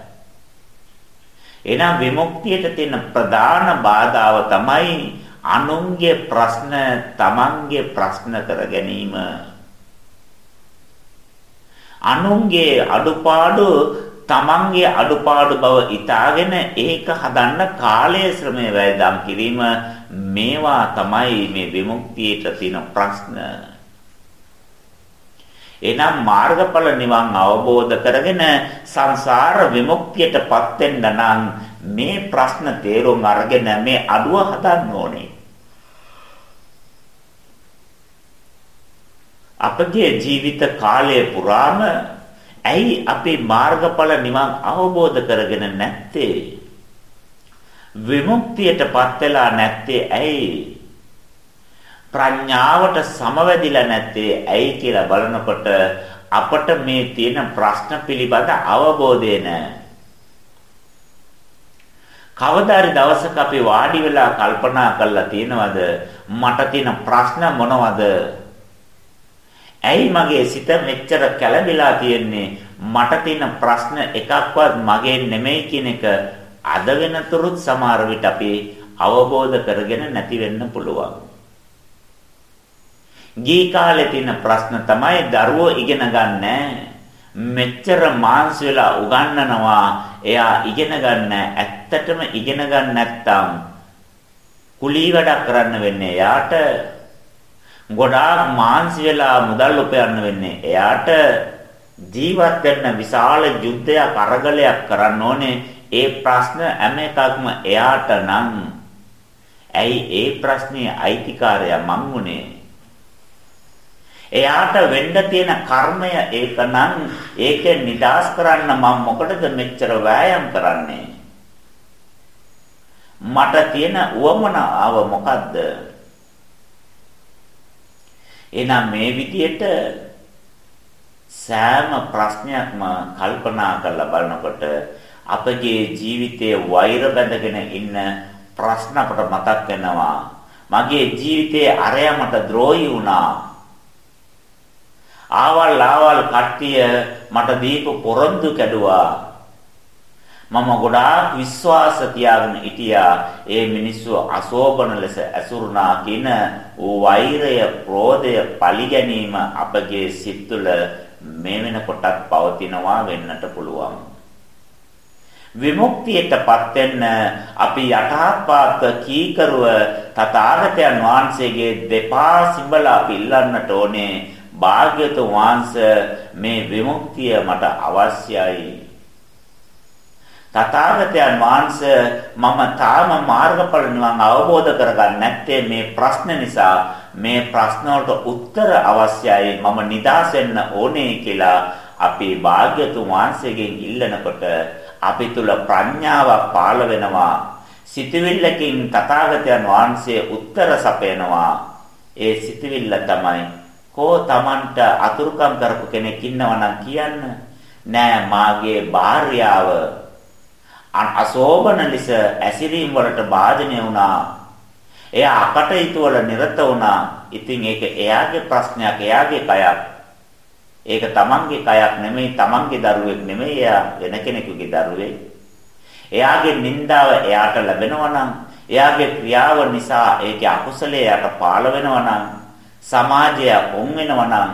එනම් විමුක්තියට තියෙන ප්‍රධාන බාධාව තමයි අනුන්ගේ ප්‍රශ්න තමන්ගේ ප්‍රශ්න කර ගැනීම. අනුන්ගේ අඩුපාඩු තමන්ගේ අඩුපාඩු බව ඉතාගෙන ඒක හදන්න කාලය ශ්‍රමය වැයදම් කිරීම මේවා තමයි මේ විමුක්තියට තියෙන ප්‍රශ්න. එනම් මාර්ගඵල නිවන් අවබෝධ කරගෙන සංසාර විමුක්තියටපත් වෙන්න නම් මේ ප්‍රශ්න තේරුම් අරගෙන මේ අඩුව හදන්න ඕනේ. අපගේ ජීවිත කාලය පුරාම ඇයි අපේ මාර්ගඵල නිවන් අවබෝධ කරගෙන නැත්තේ? විමුක්තියටපත් වෙලා නැත්තේ ඇයි? ප්‍රඥාවට සමවැදිලා නැත්තේ ඇයි කියලා බලනකොට අපට මේ තියෙන ප්‍රශ්න පිළිබඳ අවබෝධය නැහැ. කවදාරි දවසක අපි වාඩි වෙලා කල්පනා කරලා තියෙනවද මට තියෙන ප්‍රශ්න මොනවද ඇයි මගේ සිත මෙච්චර කැළඹිලා තියෙන්නේ? මට තියෙන ප්‍රශ්න එකක්වත් මගේ නෙමෙයි කියන එක අද වෙනතුරුත් සමහර විට අපි අවබෝධ කරගෙන නැති වෙන්න පුළුවන්. ගී කාලේ තියෙන ප්‍රශ්න තමයි දරුවෝ ඉගෙන ගන්නෑ. මෙච්චර මාංශ වෙලා උගන්වනවා එයා ඉගෙන ගන්න ඇත්තටම ඉගෙන ගන්න නැත්තම් කුලී වැඩක් කරන්න වෙන්නේ එයාට. ගොඩාක් මාන්සි වෙලා මුදල් උපයන්න වෙන්නේ එයාට. ජීවත් වෙන්න විශාල යුද්ධයක් අරගලයක් කරන්න ඕනේ. ඒ ප්‍රශ්න හැම එකක්ම එයාට නම් ඇයි ඒ ප්‍රශ්නේ අයිතිකාරයා මං උනේ? එයාට වෙන්න තියෙන කර්මය ඒකනම් ඒක නිදාස් කරන්න මම මොකටද මෙච්චර වෑයම් කරන්නේ? මට තියෙන උවමනාව මොකද්ද? එහෙනම් මේ විදියට සෑම ප්‍රශ්නයක්ම කල්පනා කරලා බලනකොට අපගේ ජීවිතයේ වෛර බැඳගෙන ඉන්න ප්‍රශ්න අපට මතක් වෙනවා. මගේ ජීවිතයේ අරයා මට ද්‍රෝහි වුණා. ආවල් ආවල් කට්ටිය මට දීපු පොරොන්දු කැඩුවා. මම ගොඩාක් විශ්වාස තියාගෙන හිටියා. ඒ මිනිස්සු අශෝභන ලෙස ඇසුරුනා කින වෛරය, ක්‍රෝධය, පරිගැනීම අපගේ සිත් තුළ මේ වෙනකොටත් පවතිනවා වෙන්නට පුළුවන්. විමුක්තියටපත් වෙන්න අපි යටහත්පාත කීකරුව තථාගතයන් වහන්සේගේ දෙපා සිඹලා අපි ඉල්ලන්නට ඕනේ. භාග්‍යතුන් වහන්සේ මේ විමුක්තිය මට අවශ්‍යයි. තථාගතයන් වහන්සේ මම තාම මාර්ගඵල නිවන් අවබෝධ කරගන්න නැත්තේ මේ ප්‍රශ්න නිසා. මේ ප්‍රශ්න වලට උත්තර අවශ්‍යයි. මම නිදාස් වෙන්න ඕනේ කියලා අපි භාග්‍යතුන් වහන්සේගෙන් ඉල්ලනකොට අපි තුල ප්‍රඥාවක් පාළ වෙනවා. සිතවිල්ලකින් තථාගතයන් වහන්සේ උත්තර සපයනවා. ඒ සිතවිල්ල තමයි කෝ Tamanට අතුරුකම් කරපු කෙනෙක් ඉන්නවා නම් කියන්න. නෑ මාගේ භාර්යාව අසෝබන ලෙස ඇසිරීම වලට භාජනය වුණා. එයා අකටයුතු වල නිරත වුණා. ඉතින් ඒක එයාගේ ප්‍රශ්නයක් එයාගේ කයක්. ඒක තමන්ගේ කයක් නෙමෙයි තමන්ගේ දරුවෙක් නෙමෙයි එයා වෙන කෙනෙකුගේ දරුවෙක්. එයාගේ නින්දාව එයාට ලැබෙනවා නම් එයාගේ ක්‍රියාව නිසා ඒකේ අකුසලයේ යට පාළ වෙනවා නම් සමාජය ඔන් වෙනවා නම්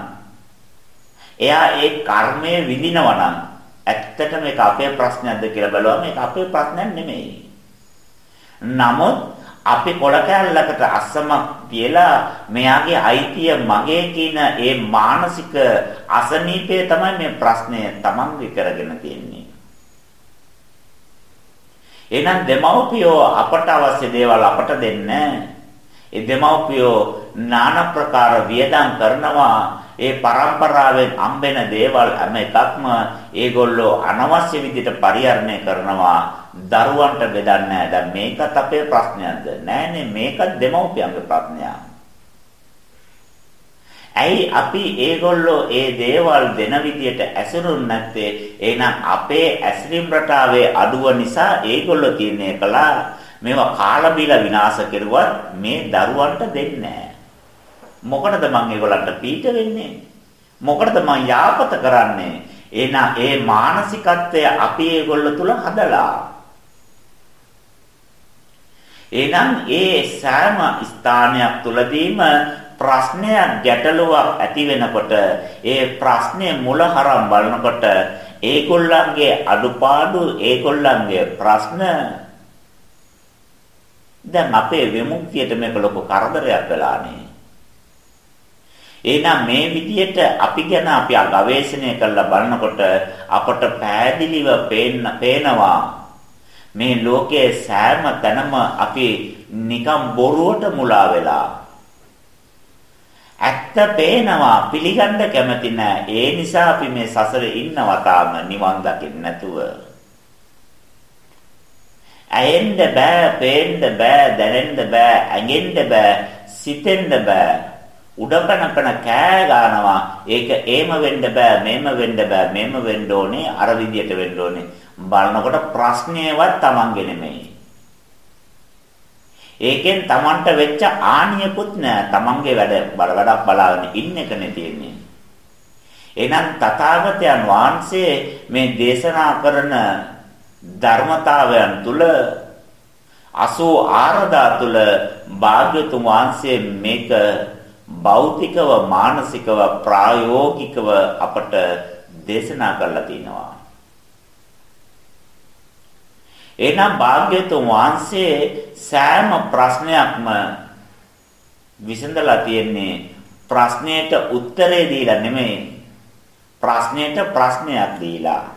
එයා ඒ කර්මය විඳිනවා නම් ඇත්තටම ඒක අපේ ප්‍රශ්නයක්ද කියලා බලුවම ඒක අපේ ප්‍රශ්නයක් නෙමෙයි. නමුත් අපි කොල කැලලකට අස්සමක් තියලා මෙයාගේ අයිතිය මගේ කියන ඒ මානසික අසනීපය තමයි මේ ප්‍රශ්නය තමන්ගේ කරගෙන තියෙන්නේ. එහෙනම් දෙමව්පියෝ අපට අවශ්‍ය දේවල් අපට දෙන්නේ ඒ දෙමව්පියෝ নানা ප්‍රකාර වියදම් කරනවා ඒ પરම්පරාවෙන් හම්බෙන දේවල් හැම එකක්ම ඒගොල්ලෝ අනවශ්‍ය විදිහට පරිහරණය කරනවා. දරුවන්ට බෙදන්නේ දැන් මේකත් අපේ ප්‍රශ්නයක්ද? නෑනේ මේකත් දෙමව්පියන්ගේ ප්‍රශ්නයක්. ඇයි අපි ඒගොල්ලෝ ඒ දේවල් දෙන විදියට ඇසුරුන් නැත්තේ? එහෙනම් අපේ ඇසිරීම් රටාවේ අඩුව නිසා ඒගොල්ලෝ තියන්නේ කළා. මේවා කාලා බීලා විනාශ කෙරුවත් මේ දරුවන්ට දෙන්නේ මොකටද මං ඒගොල්ලන්ට පීඩ වෙන්නේ? මොකටද මං යාපත කරන්නේ? එහෙනම් ඒ මානසිකත්වය අපි ඒගොල්ල තුල හදලා. එහෙනම් ඒ සෑම ස්ථානයක් තුලදීම ප්‍රශ්නයක් ගැටලුවක් ඇති වෙනකොට ඒ ප්‍රශ්නේ මුල හරම් බලනකොට ඒගොල්ලන්ගේ අඩුපාඩු ඒගොල්ලන්ගේ ප්‍රශ්න. දැන් අපේ විමුක්තියට මේක ලොකු කරදරයක් වෙලානේ. එහෙනම් මේ විදියට අපි ගැන අපි ගවේෂණය කරලා බලනකොට අපට පැහැදිලිව පේනවා. මේ ලෝකයේ සෑම තැනම අපි නිකම් බොරුවට මුලා වෙලා. ඇත්ත පේනවා පිළිගන්න කැමති නැහැ ඒ නිසා අපි මේ සසරේ ඉන්නවා තාම නිවන් දකින්න නැතුව. ඇයෙන්න බෑ, පේන්න බෑ, දැනෙන්න බෑ, ඇඟෙන්න බෑ, සිතෙන්න බෑ. උඩකනකන කෑ ගන්නවා. ඒක ඒම වෙන්න බෑ, මේම වෙන්න බෑ, මේම වෙන්න ඕනේ, අර විදියට වෙන්න ඕනේ. බලනකොට ප්‍රශ්නේවත් Tamange නෙමෙයි. ඒකෙන් Tamanට වෙච්ච ආනියකුත් නෑ. Tamange වැඩ බල වැඩක් බලාගෙන ඉන්න එකනේ තියෙන්නේ. එහෙනම් තථාගතයන් වහන්සේ මේ දේශනා කරන ධර්මතාවයන් තුල 84000 තුල භාග්‍යතුන් වහන්සේ මේක භෞතිකව මානසිකව ප්‍රායෝගිකව අපට දේශනා කරලා තිනවා. එහෙනම් භාග්‍යතුන් වහන්සේ සෑම ප්‍රශ්නයක්ම විසඳලා තියෙන්නේ ප්‍රශ්නයට උත්තරේ දීලා නෙමෙයි ප්‍රශ්නයට ප්‍රශ්නයක් දීලා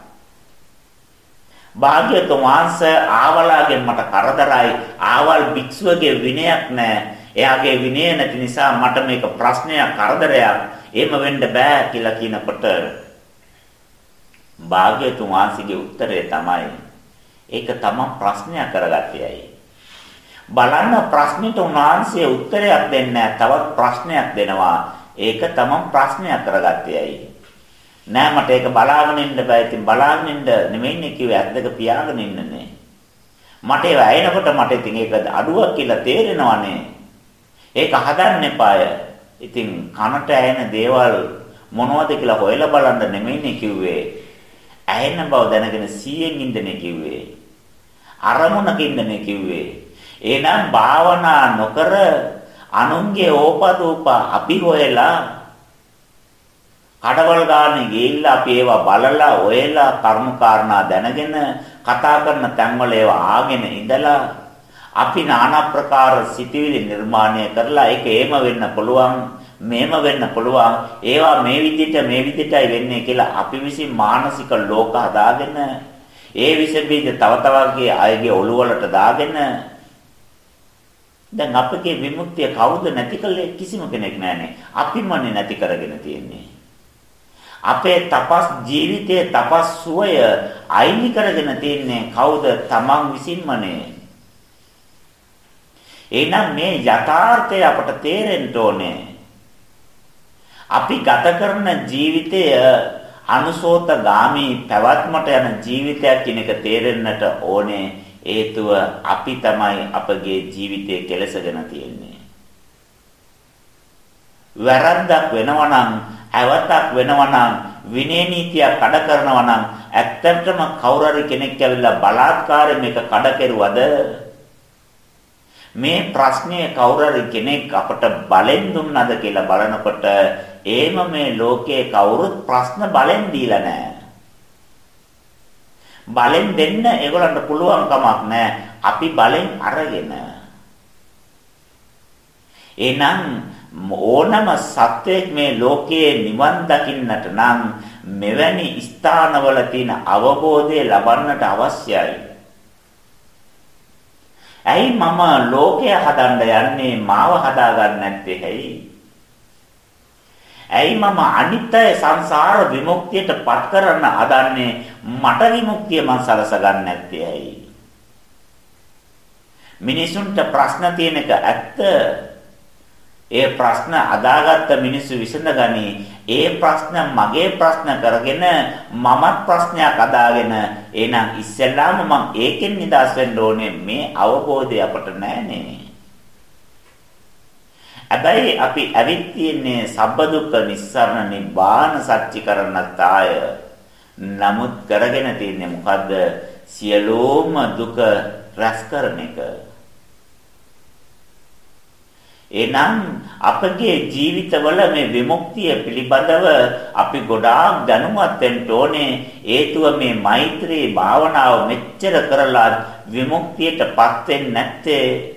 භාග්‍යතුන් වහන්සේ ආවලාගෙන් මට කරදරයි ආවල් භික්ෂුවගේ විනයක් නැහැ එයාගේ විනය නැති නිසා මට මේක ප්‍රශ්නයක් කරදරයක් එහෙම වෙන්න බෑ කියලා කියනකොට භාග්‍යතුන් වහන්සේගේ උත්තරය තමයි ඒක තමයි ප්‍රශ්නයක් කරගත්තේයි බලන්න ප්‍රශ්නෙට උන්වහන්සේ උත්තරයක් දෙන්නේ තවත් ප්‍රශ්නයක් දෙනවා ඒක තමයි ප්‍රශ්නයක් කරගත්තේයි නෑ මට ඒක බලාගෙන ඉන්න බෑ. ඉතින් බලාගෙන ඉන්න නෙමෙයිනේ කිව්වේ ඇද්දක පියාගෙන ඉන්නනේ. මට ඒව ඇයෙනකොට මට ඉතින් ඒක අඩුවක් කියලා තේරෙනවානේ. ඒක හදන්න එපාය. ඉතින් කනට ඇයෙන දේවල් මොනවද කියලා හොයලා බලන්න නෙමෙයිනේ කිව්වේ. ඇයෙන බව දැනගෙන 100න් ඉන්නනේ කිව්වේ. අරමුණක ඉන්නනේ කිව්වේ. එහෙනම් භාවනා නොකර අනුන්ගේ ඕපදූප අපි හොයලා කඩවල් ගානේ ගිහිල්ලා අපි ඒවා බලලා ඔයලා කර්ම කාරණා දැනගෙන කතා කරන තැන්වල ඒවා ආගෙන ඉඳලා අපි নানা ප්‍රකාර සිටිවිලි නිර්මාණය කරලා ඒක ඒම වෙන්න පුළුවන් මේම වෙන්න පුළුවන් ඒවා මේ විදිහට මේ විදිහටයි වෙන්නේ කියලා අපි විසින් මානසික ලෝක හදාගෙන ඒ විස බීජ තව තවගේ අයගේ ඔළුව වලට දාගෙන දැන් අපගේ විමුක්තිය කවුද නැති කළේ කිසිම කෙනෙක් නැහැනේ අපිමනේ නැති කරගෙන තියෙන්නේ අපේ තපස් ජීවිතයේ තපස් සුවය අයිනි කරගෙන තියන්නේ කවුද? තමන් විසින්මනේ. එහෙනම් මේ යථාර්ථය අපට තේරෙන්න ඕනේ. අපි ගත කරන ජීවිතය අනුසෝතගාමි පැවැත්මට යන ජීවිතයක් කියන එක තේරෙන්නට ඕනේ. හේතුව අපි තමයි අපගේ ජීවිතය කෙලසගෙන තියෙන්නේ. වැරද්දක් වෙනවා නම් ඇවතක් වෙනවා නම් විනය නීතිය කඩ කරනවා නම් ඇත්තටම කවුරු කෙනෙක් ඇවිල්ලා බලාත්කාරයෙන් මේක කඩ කෙරුවද මේ ප්‍රශ්නය කවුරු කෙනෙක් අපට බලෙන් දුන්නද කියලා බලනකොට ඒම මේ ලෝකයේ කවුරුත් ප්‍රශ්න බලෙන් දීලා නැහැ. බලෙන් දෙන්න ඒගොල්ලන්ට පුළුවන් කමක් නැහැ. අපි බලෙන් අරගෙන. එහෙනම් ඕනම සත්වයක් මේ ලෝකයේ නිවන් දකින්නට නම් මෙවැනි ස්ථානවල තියෙන අවබෝධය ලබන්නට අවශ්‍යයි. ඇයි මම ලෝකය හදන්න යන්නේ මාව හදාගන්න නැත්තේ ඇයි? ඇයි මම අනිත්‍ය සංසාර විමුක්තියට පත් කරන්න හදන්නේ මට විමුක්තිය මං සලස ගන්න නැත්තේ ඇයි? මිනිසුන්ට ප්‍රශ්න තියෙන එක ඇත්ත ඒ ප්‍රශ්න අදාගත්ත මිනිස්සු විසඳගනි. ඒ ප්‍රශ්න මගේ ප්‍රශ්න කරගෙන මමත් ප්‍රශ්නයක් අදාගෙන එහෙනම් ඉස්සෙල්ලාම මම ඒකෙන් නිදහස් වෙන්න ඕනේ. මේ අවබෝධය අපට නැහැනේ. හැබැයි අපි ඇවිත් තියෙන්නේ සබ්බ දුක්ඛ නිස්සාරණ නිබ්බාන සත්‍චි කරණත් ආය. නමුත් කරගෙන තියන්නේ මොකද්ද? සියලෝම දුක රැස් කරන එක. එනම් අපගේ ජීවිතවල මේ විමුක්තිය පිළිබඳව අපි ගොඩාක් දැනුවත් වෙන්න ඕනේ. හේතුව මේ මෛත්‍රී භාවනාව මෙච්චර කරලා විමුක්තියටපත් වෙන්නේ නැත්තේ?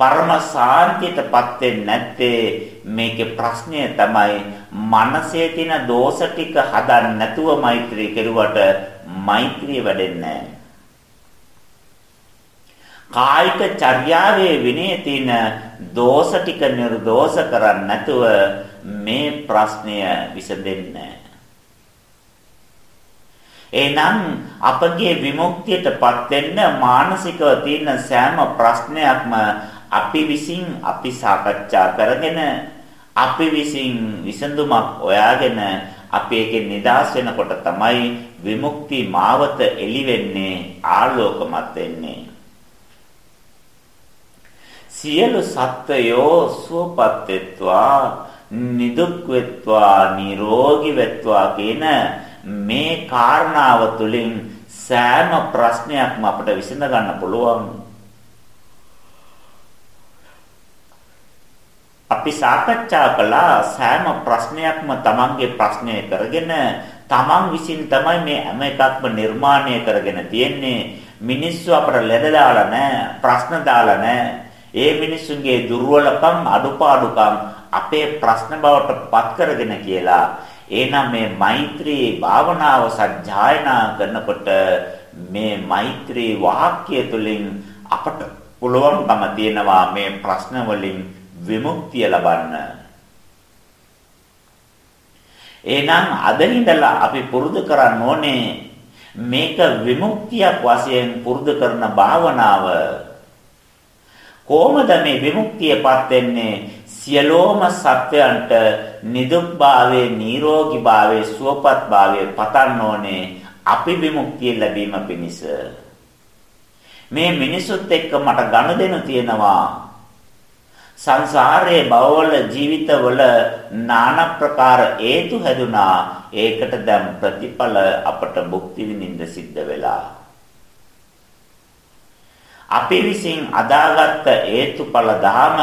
පරම සාන්තියටපත් වෙන්නේ නැත්තේ? මේකේ ප්‍රශ්නය තමයි මනසේ තියෙන දෝෂ ටික හදන්න නැතුව මෛත්‍රී කෙරුවට මෛත්‍රිය වැඩෙන්නේ නැහැ. කායික චර්යාවේ විනයේ තියෙන දෝෂ ටික නිර්දෝෂ කරන්නේ නැතුව මේ ප්‍රශ්නය විසඳෙන්නේ එහෙනම් අපගේ විමුක්තියටපත් වෙන්න මානසිකව තියෙන සෑම ප්‍රශ්නයක්ම අපි විසින් අපි සාකච්ඡා කරගෙන අපි විසින් විසඳුමක් හොයාගෙන අපි ඒකෙන් නිදහස් වෙනකොට තමයි විමුක්ති මාවත එළි වෙන්නේ ආලෝකමත් වෙන්නේ. සියලු සත්වයෝ සුවපත් වෙත්වා නිදුක් වෙත්වා නිරෝගී වෙත්වා කියන මේ කාරණාව තුළින් සෑම ප්‍රශ්නයක්ම අපිට විසඳ ගන්න පුළුවන්. අපි සාකච්ඡා කළා සෑම ප්‍රශ්නයක්ම Tamange ප්‍රශ්නය කරගෙන තමන් විසින් තමයි මේ හැම එකක්ම නිර්මාණය කරගෙන තියෙන්නේ. මිනිස්සු අපට ලෙඩ දාලා නැහැ, ප්‍රශ්න දාලා නැහැ. ඒ මිනිස්සුන්ගේ දුර්වලකම්, අඩුපාඩුකම් අපේ ප්‍රශ්න බවට පත් කරගෙන කියලා. එහෙනම් මේ මෛත්‍රී භාවනාව සජ්ජායනා කරනකොට මේ මෛත්‍රී වාක්‍ය තුළින් අපට පුළුවන්කම තියෙනවා මේ ප්‍රශ්න වලින් විමුක්තිය ලබන්න. එහෙනම් අද ඉඳලා අපි පුරුදු කරන්න ඕනේ මේක විමුක්තියක් වශයෙන් පුරුදු කරන භාවනාව. කොහොමද මේ විමුක්තියපත් වෙන්නේ? සියලෝම සත්වයන්ට නිදුක්භාවයේ නිරෝගීභාවයේ සුවපත්භාවයේ පතන්න ඕනේ අපි විමුක්තිය ලැබීම පිණිස. මේ මිනිසුත් එක්ක මට ගනුදෙනු තියෙනවා. සංසාරයේ බවවල ජීවිතවල নানা ප්‍රකාර හේතු හැදුනා. ඒකට දැන් ප්‍රතිඵල අපට භුක්ති විඳින්න සිද්ධ වෙලා. අපි විසින් අදාගත්ත හේතුඵල ධාම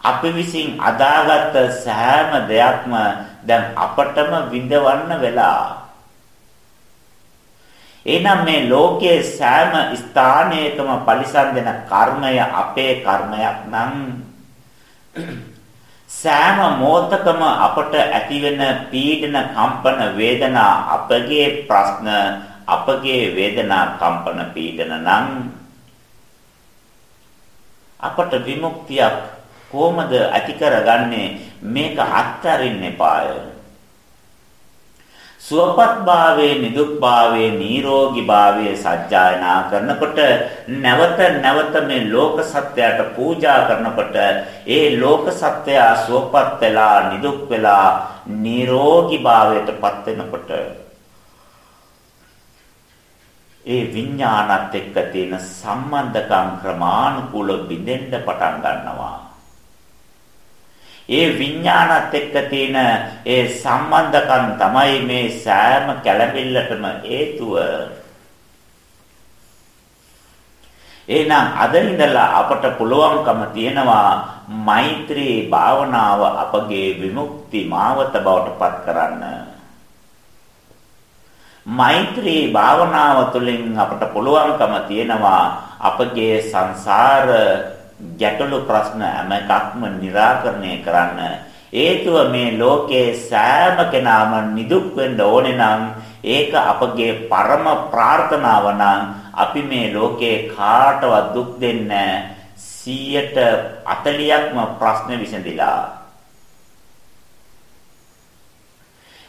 අපි විසින් අදාගත්ත සෑම දෙයක්ම දැන් අපටම විඳවන්න වෙලා. එහෙනම් මේ ලෝකයේ සෑම ස්ථානයකම පරිසම් දෙන කර්මය අපේ කර්මයක් නම් සෑම මොහොතකම අපට ඇතිවෙන පීඩන කම්පන වේදනා අපගේ ප්‍රශ්න අපගේ වේදනා කම්පන පීඩන නම් අපට විමුක්තියක් කොහොමද ඇති කරගන්නේ? මේක අත්හරින්න එපාය. සුවපත් භාවයේ නිදුක් භාවයේ නිරෝගී භාවයේ සජ්ජායනා කරනකොට නැවත නැවත මේ ලෝක සත්‍යයට පූජා කරනකොට ඒ ලෝක සත්‍යය සුවපත් වෙලා නිදුක් වෙලා නිරෝගී භාවයටපත් වෙනකොට ඒ විඥානත් එක්ක තියෙන සම්බන්ධකම් ක්‍රමානුකූල බිඳෙන්න පටන් ගන්නවා ඒ විඥානත් එක්ක තියෙන ඒ සම්බන්ධකම් තමයි මේ සෑම කැළඹිල්ලටම හේතුව. එහෙනම් අද ඉඳලා අපට පුළුවන්කම තියෙනවා මෛත්‍රී භාවනාව අපගේ විමුක්ති මාවත බවට පත් කරන්න. මෛත්‍රී භාවනාව තුළින් අපට පුළුවන්කම තියෙනවා අපගේ සංසාර ගැටලු ප්‍රශ්න හැම එකක්ම निराකරණය කරන්න. හේතුව මේ ලෝකේ සෑම කෙනාම නිදුක් වෙන්න ඕනේ නම් ඒක අපගේ පරම ප්‍රාර්ථනාව නම් අපි මේ ලෝකේ කාටවත් දුක් දෙන්නේ 140ක්ම ප්‍රශ්න විසඳිලා.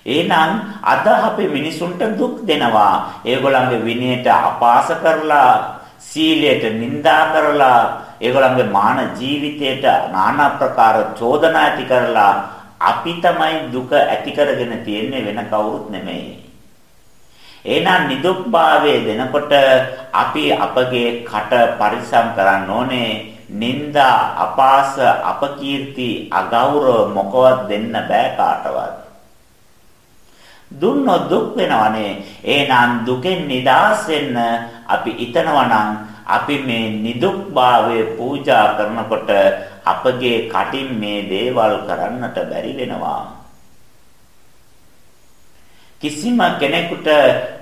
එහෙනම් අද අපි මිනිසුන්ට දුක් දෙනවා. ඒගොල්ලන්ගේ විනයට අපාස කරලා, සීලයට නිඳා කරලා, ඒගොල්ලන්ගේ මාන ජීවිතයට নানা ප්‍රකාර චෝදනා ඇති කරලා අපි තමයි දුක ඇති කරගෙන තියන්නේ වෙන කවුරුත් නෙමෙයි. එහෙනම් නිදුක්භාවයේ දෙනකොට අපි අපගේ කට පරිසම් කරන්න ඕනේ. නිന്ദා, අපාස, අපකීර්ති, අගෞරව මොකවත් දෙන්න බෑ කාටවත්. දුන්නොත් දුක් වෙනවනේ. එහෙනම් දුකෙන් නිදහස් වෙන්න අපි හිතනවා නම් අපි මේ නිදුක්භාවය පූජා කරනකොට අපගේ කටින් මේ දේවල් කරන්නට බැරි වෙනවා. කිසිම කෙනෙකුට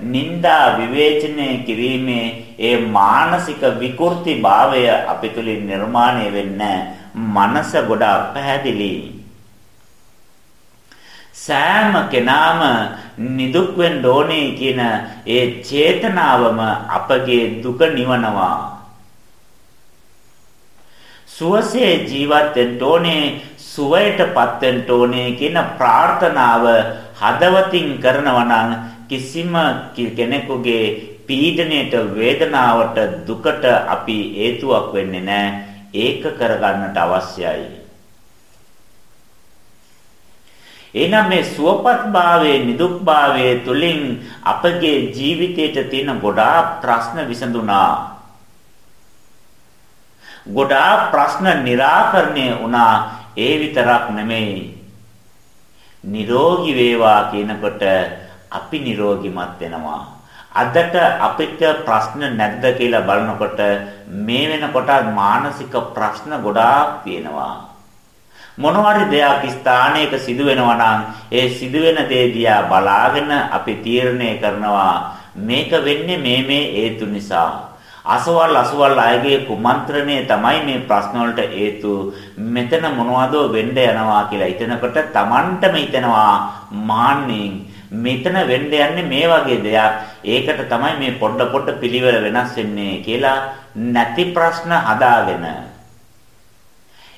නිന്ദා විවේචනය කිරීමේ ඒ මානසික විකෘති භාවය අපි තුලින් නිර්මාණය වෙන්නේ මනස ගොඩාක් පැහැදිලි. සෑම කෙනාම නිදුක් වෙන්න ඕනේ කියන ඒ චේතනාවම අපගේ දුක නිවනවා. සුවසේ ජීවත් වෙන්න ඕනේ සුවයටපත් වෙන්න ඕනේ කියන ප්‍රාර්ථනාව හදවතින් කරනවා නම් කිසිම කෙනෙකුගේ පීඩණයට වේදනාවට දුකට අපි හේතුවක් වෙන්නේ නැහැ ඒක කරගන්නට අවශ්‍යයි එහෙනම් මේ සුවපත් භාවයේ නිදුක් භාවයේ තුලින් අපගේ ජීවිතයට තියෙන ගොඩාක් ප්‍රශ්න විසඳුණා. ගොඩාක් ප්‍රශ්න निराකරණය වුණා. ඒ විතරක් නෙමෙයි. නිරෝගී වේවා කියනකොට අපි නිරෝගිමත් වෙනවා. අදට අපිට ප්‍රශ්න නැද්ද කියලා බලනකොට මේ වෙනකොට මානසික ප්‍රශ්න ගොඩාක් තියෙනවා. මොනවාරි දෙයක් ස්ථානයක සිදු වෙනවා නම් ඒ සිදුවෙන දේ දිහා බලාගෙන අපි තීරණය කරනවා. මේක වෙන්නේ මේ මේ හේතු නිසා. අසවල් අසවල් අයගේ කුමන්ත්‍රණය තමයි මේ ප්‍රශ්න වලට හේතු. මෙතන මොනවද වෙන්න යනවා කියලා හිතනකොට Tamanටම හිතනවා මාන්නෙන්. මෙතන වෙන්න යන්නේ මේ වගේ දෙයක්. ඒකට තමයි මේ පොඩ පොඩ පිළිවෙල වෙනස් වෙන්නේ කියලා නැති ප්‍රශ්න හදාගෙන.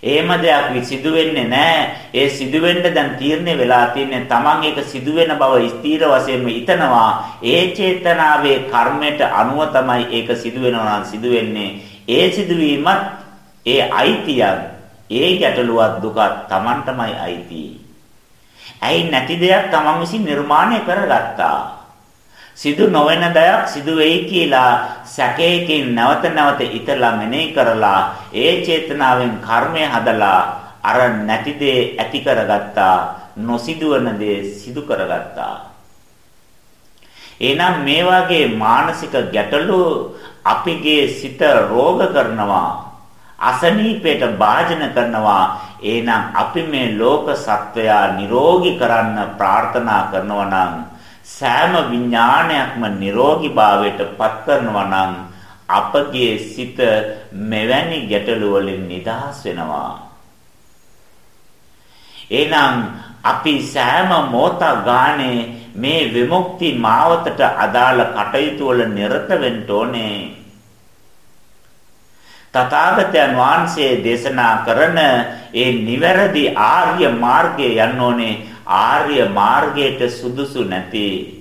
එහෙම දෙයක් සිදු වෙන්නේ නැහැ. ඒ සිදු වෙන්න දැන් තීරණය වෙලා තින්නේ Taman ඒක සිදු වෙන බව ස්ථීර වශයෙන්ම හිතනවා. ඒ චේතනාවේ කර්මයට අනුව තමයි ඒක සිදු වෙනවා සිදු වෙන්නේ. ඒ සිදුවීමත් ඒ අයිතියක් ඒ ගැටලුවක් දුකක් Tamanටමයි අයිති. ඇයි නැති දෙයක් Taman විසින් නිර්මාණය කරගත්තා. සිදු නොවන දෙයක් සිදු වෙයි කියලා සැකයකින් නැවත නැවත ඉතලා මෙනෙහි කරලා ඒ චේතනාවෙන් කර්මය හදලා අර නැති දේ ඇති කරගත්තා නොසිදුවන දේ සිදු කරගත්තා. එහෙනම් මේ වගේ මානසික ගැටලු අපිගේ සිත රෝග කරනවා අසනීපයට භාජන කරනවා. එහෙනම් අපි මේ ලෝක සත්වයා නිරෝගී කරන්න ප්‍රාර්ථනා කරනවා නම් සෑම විඥානයක්ම නිරෝගී භාවයට පත් කරනවා නම් අපගේ සිත මෙවැනි ගැටලු වලින් නිදහස් වෙනවා. එහෙනම් අපි සෑම මොහොත ගානේ මේ විමුක්ති මාවතට අදාළ කටයුතු වල නිරත වෙන්න ඕනේ. තථාගතයන් වහන්සේ දේශනා කරන ඒ නිවැරදි ආර්ය මාර්ගයේ යන්න ඕනේ ආර්ය මාර්ගයට සුදුසු නැති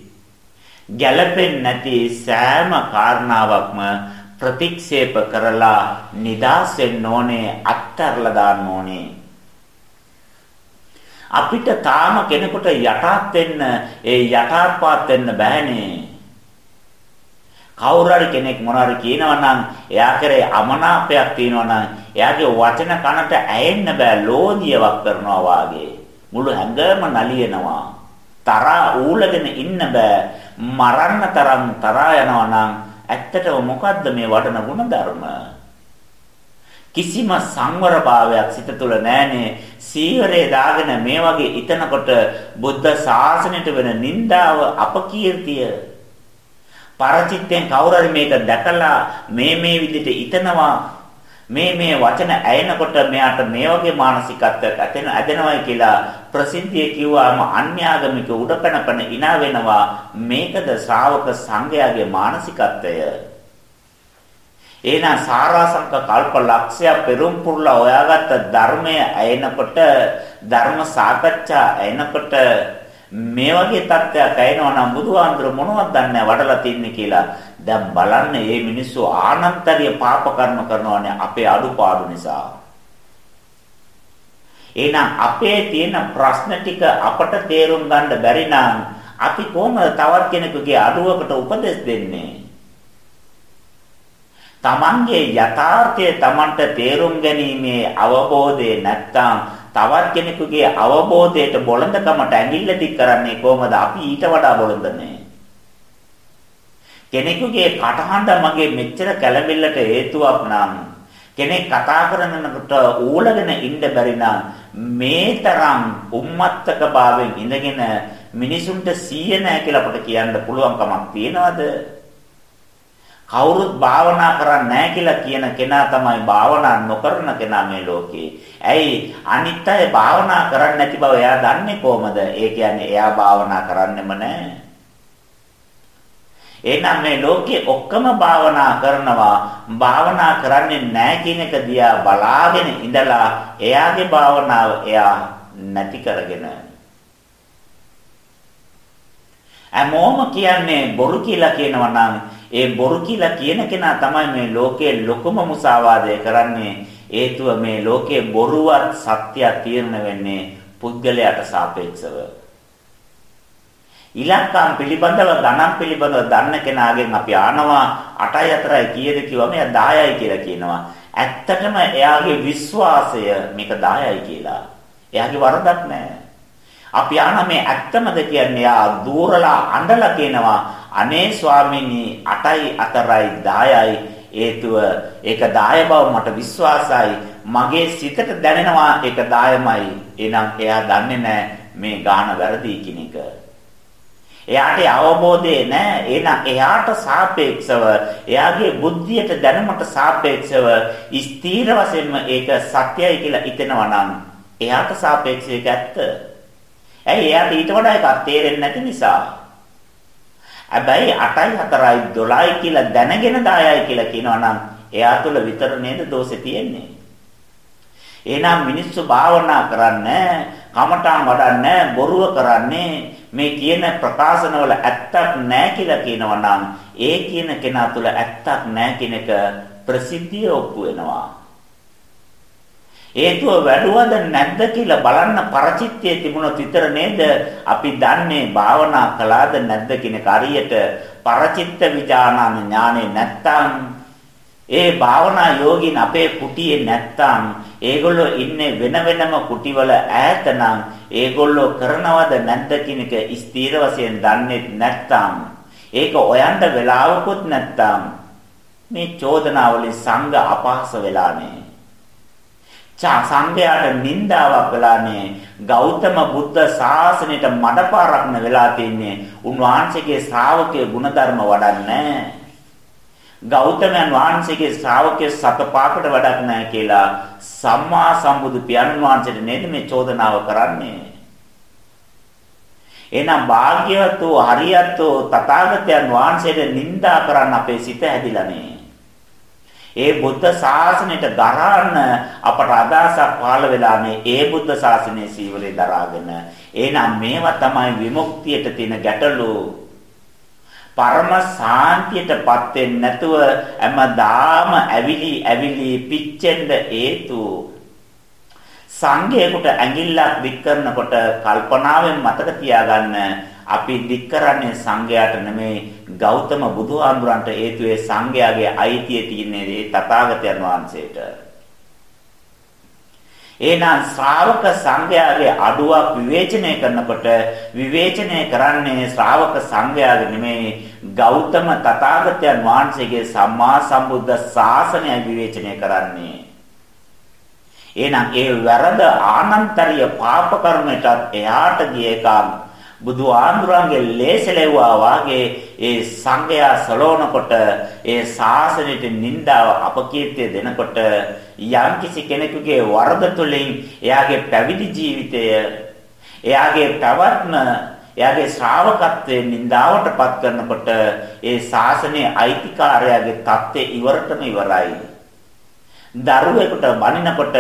ගැළපෙන්නේ නැති සෑම කාරණාවක්ම ප්‍රතික්ෂේප කරලා නිදාස් වෙන්න ඕනේ අත්තරලා දාන්න ඕනේ. අපිට තාම කෙනෙකුට යටාත් වෙන්න ඒ යටාත්පාත් වෙන්න බෑනේ. කවුරු හරි කෙනෙක් මොනවාරි කියනවා නම් එයා කරේ අමනාපයක් තියෙනවා නම් එයාගේ වචන කනට ඇහෙන්න බෑ ලෝධියවක් කරනවා වාගේ. මුළු හැඟම නලියනවා. තරහා ඌලගෙන ඉන්න බෑ. මරන්න තරම් තරහා යනවා නම් ඇත්තටම මොකද්ද මේ වඩන ಗುಣධර්ම? කිසිම සංවරභාවයක් සිත තුළ නැහනේ. සීවරේ දාගෙන මේ වගේ ඉතනකොට බුද්ධ ශාසනයට වෙන නින්දාව අපකීර්තිය පරචිත්තෙන් කවුරු හරි මේක දැකලා මේ මේ විදිහට ඉතනවා මේ මේ වචන ඇයෙනකොට මෙයාට මේ වගේ මානසිකත්වයක් ඇතෙන ඇදෙනවයි කියලා ප්‍රසිද්ධිය කිව්වාම අන්‍යාගමික උඩපැනපන ඉනා වෙනවා. මේකද ශ්‍රාවක සංඝයාගේ මානසිකත්වය. එහෙනම් සාරාංශක කල්ප ලක්ෂය පෙරම් පුරලා හොයාගත්ත ධර්මය ඇයෙනකොට ධර්ම සාකච්ඡා ඇයෙනකොට මේ වගේ තත්ත්වයක් ඇයෙනවා නම් බුදුහාමුදුර මොනවද දන්නේ? වඩලා තින්නේ කියලා දැන් බලන්න මේ මිනිස්සු ආනන්තරිය පාප කර්ම කරනවානේ අපේ අඩුපාඩු නිසා. එහෙනම් අපේ තියෙන ප්‍රශ්න ටික අපට තේරුම් ගන්න බැරි නම් අපි කොහොමද තවත් කෙනෙකුගේ අඩුවකට උපදෙස් දෙන්නේ? තමන්ගේ යථාර්ථය තමන්ට තේරුම් ගැනීමේ අවබෝධය නැත්තම් තවත් කෙනෙකුගේ අවබෝධයට බොළඳකමට ඇඟිල්ල දික් කරන්නේ කොහොමද? අපි ඊට වඩා බොළඳනේ. කෙනෙකුගේ කටහඬ මගේ මෙච්චර කැළඹිල්ලට හේතුවක් නම් කෙනෙක් කතා කරනකොට ඌලගෙන ඉන්න බැරි නම් මේ තරම් උම්මත්තක භාවයෙන් ඉඳගෙන මිනිසුන්ට සීය නැහැ කියලා අපට කියන්න පුළුවන් කමක් තියනවද? කවුරුත් භාවනා කරන්නේ නැහැ කියලා කියන කෙනා තමයි භාවනා නොකරන කෙනා මේ ලෝකේ. ඇයි අනිත් අය භාවනා කරන්නේ නැති බව එයා දන්නේ කොහමද? ඒ කියන්නේ එයා භාවනා කරන්නෙම නැහැ. එහෙනම් මේ ලෝකේ ඔක්කොම භාවනා කරනවා. භාවනා කරන්නේ නැහැ කියන එක දිහා බලාගෙන ඉඳලා එයාගේ භාවනාව එයා නැති කරගෙන. හැමෝම කියන්නේ බොරු කියලා කියනවා නම් ඒ බොරු කියලා කියන කෙනා තමයි මේ ලෝකයේ ලොකුම මුසාවාදය කරන්නේ. හේතුව මේ ලෝකයේ බොරුවත් සත්‍ය තීරණ වෙන්නේ පුද්ගලයාට සාපේක්ෂව. ඉලක්කම් පිළිබඳව ගණන් පිළිබඳව දන්න කෙනාගෙන් අපි ආනවා 8යි 4යි කීයද කිව්වම එයා 10යි කියලා කියනවා. ඇත්තටම එයාගේ විශ්වාසය මේක 10යි කියලා. එයාගේ වරදක් නැහැ. අපි ආන මේ ඇත්තමද කියන්නේ එයා දූරලා අඬලා කියනවා අනේ ස්වාමීනි 8යි 4යි 10යි හේතුව ඒක 10 බව මට විශ්වාසයි මගේ සිතට දැනෙනවා ඒක දායමයි. එහෙනම් එයා දන්නේ නැහැ මේ ගාන වැරදි කියන එක. එයාට අවබෝධය නැහැ. එහෙනම් එයාට සාපේක්ෂව එයාගේ බුද්ධියට දැනුමට සාපේක්ෂව ස්ථීර වශයෙන්ම ඒක සත්‍යයි කියලා හිතෙනවා නම් එයාට සාපේක්ෂව ඒක ඇත්ත. ඇයි එයාට ඊට වඩා එකක් තේරෙන්නේ නැති නිසා. හැබැයි 8යි 4යි 12යි කියලා දැනගෙන 10යි කියලා කියනවා නම් එයා තුළ විතර නේද දෝෂේ තියෙන්නේ. එහෙනම් මිනිස්සු භාවනා කරන්නේ කමඨාන් වඩන්නේ බොරුව කරන්නේ මේ කියන ප්‍රකාශනවල ඇත්තක් නැහැ කියලා කියනවා නම් ඒ කියන කෙනා තුළ ඇත්තක් නැහැ කියන එක ප්‍රසිද්ධිය ඔප්පු වෙනවා. හේතුව වැඩුවද නැද්ද කියලා බලන්න පරචිත්තයේ තිබුණොත් විතර නේද අපි දන්නේ භාවනා කළාද නැද්ද කියන කාරියට පරචිත්ත විඥාන ඥානෙ නැත්තම් ඒ භාවනා යෝගින් අපේ කුටියේ නැත්තම් ඒගොල්ලෝ ඉන්නේ වෙන වෙනම කුටිවල ඈතනම් ඒගොල්ලෝ කරනවද නැද්ද කියන එක ස්ථීර වශයෙන් දන්නේ නැත්තම් ඒක හොයන්න වෙලාවකුත් නැත්තම් මේ චෝදනාවලින් සංඝ අපහාස වෙලානේ සංඝයාට නින්දාවක් වෙලානේ ගෞතම බුද්ධ ශාසනයට මඩපාරක් වෙලා තින්නේ උන්වහන්සේගේ ශ්‍රාවකයේ ගුණධර්ම වඩන්නේ. ගෞතමයන් වහන්සේගේ ශ්‍රාවකයේ සතපාකට වැඩක් නැහැ කියලා සම්මා සම්බුදු පියාණන් වහන්සේට නේද මේ චෝදනාව කරන්නේ? එහෙනම් භාග්‍යවතු හරියත්තු තථාගතයන් වහන්සේට නිඳා කරන්න අපේ සිත හැදිලානේ ඒ බුද්ධ ශාසනයට ගරහන්න අපට අදහසක් පහළ වෙලා මේ ඒ බුද්ධ ශාසනයේ සීවලේ දරාගෙන එහෙනම් මේවා තමයි විමුක්තියට තියෙන ගැටලු. පරම සාන්තියටපත් වෙන්නේ නැතුව හැමදාම ඇවිලි ඇවිලි පිච්චෙන්න හේතු සංඝයෙකුට ඇඟිල්ලක් දික් කරනකොට කල්පනාවෙන් මතක තියාගන්න අපි දික් කරන්නේ සංඝයාට නෙමෙයි ගෞතම බුදුහාමුදුරන්ට හේතුවේ සංඝයාගේ අයිතිය තියෙන්නේ ඒ තථාගතයන් වහන්සේට. එහෙනම් ශ්‍රාවක සංඝයාගේ අඩුවක් විවේචනය කරනකොට විවේචනය කරන්නේ ශ්‍රාවක සංඝයාගේ නෙමෙයි ගෞතම තථාගතයන් වහන්සේගේ සම්මා සම්බුද්ධ ශාසනය විවේචනය කරන්නේ. එහෙනම් ඒ වැරද ආනන්තරීය පාප කර්මයටත් එහාට ගිය එකක් බුදු ආඳුරන්ගේ ලේසලෙව්වා වාගේ ඒ සංගයා සලෝනකොට ඒ ශාසනයට නිඳාව අපකීර්තිය දෙනකොට යම්කිසි කෙනෙකුගේ වරද තුලින් එයාගේ පැවිදි ජීවිතය එයාගේ පැවැත්ම එයාගේ ශ්‍රාවකත්වයේ නිඳාවටපත් කරනකොට ඒ ශාසනයේ අයිතිකාරයාගේ தත්ත්වය ඉවරටම ඉවරයි. දරුවෙකුට බනිනකොට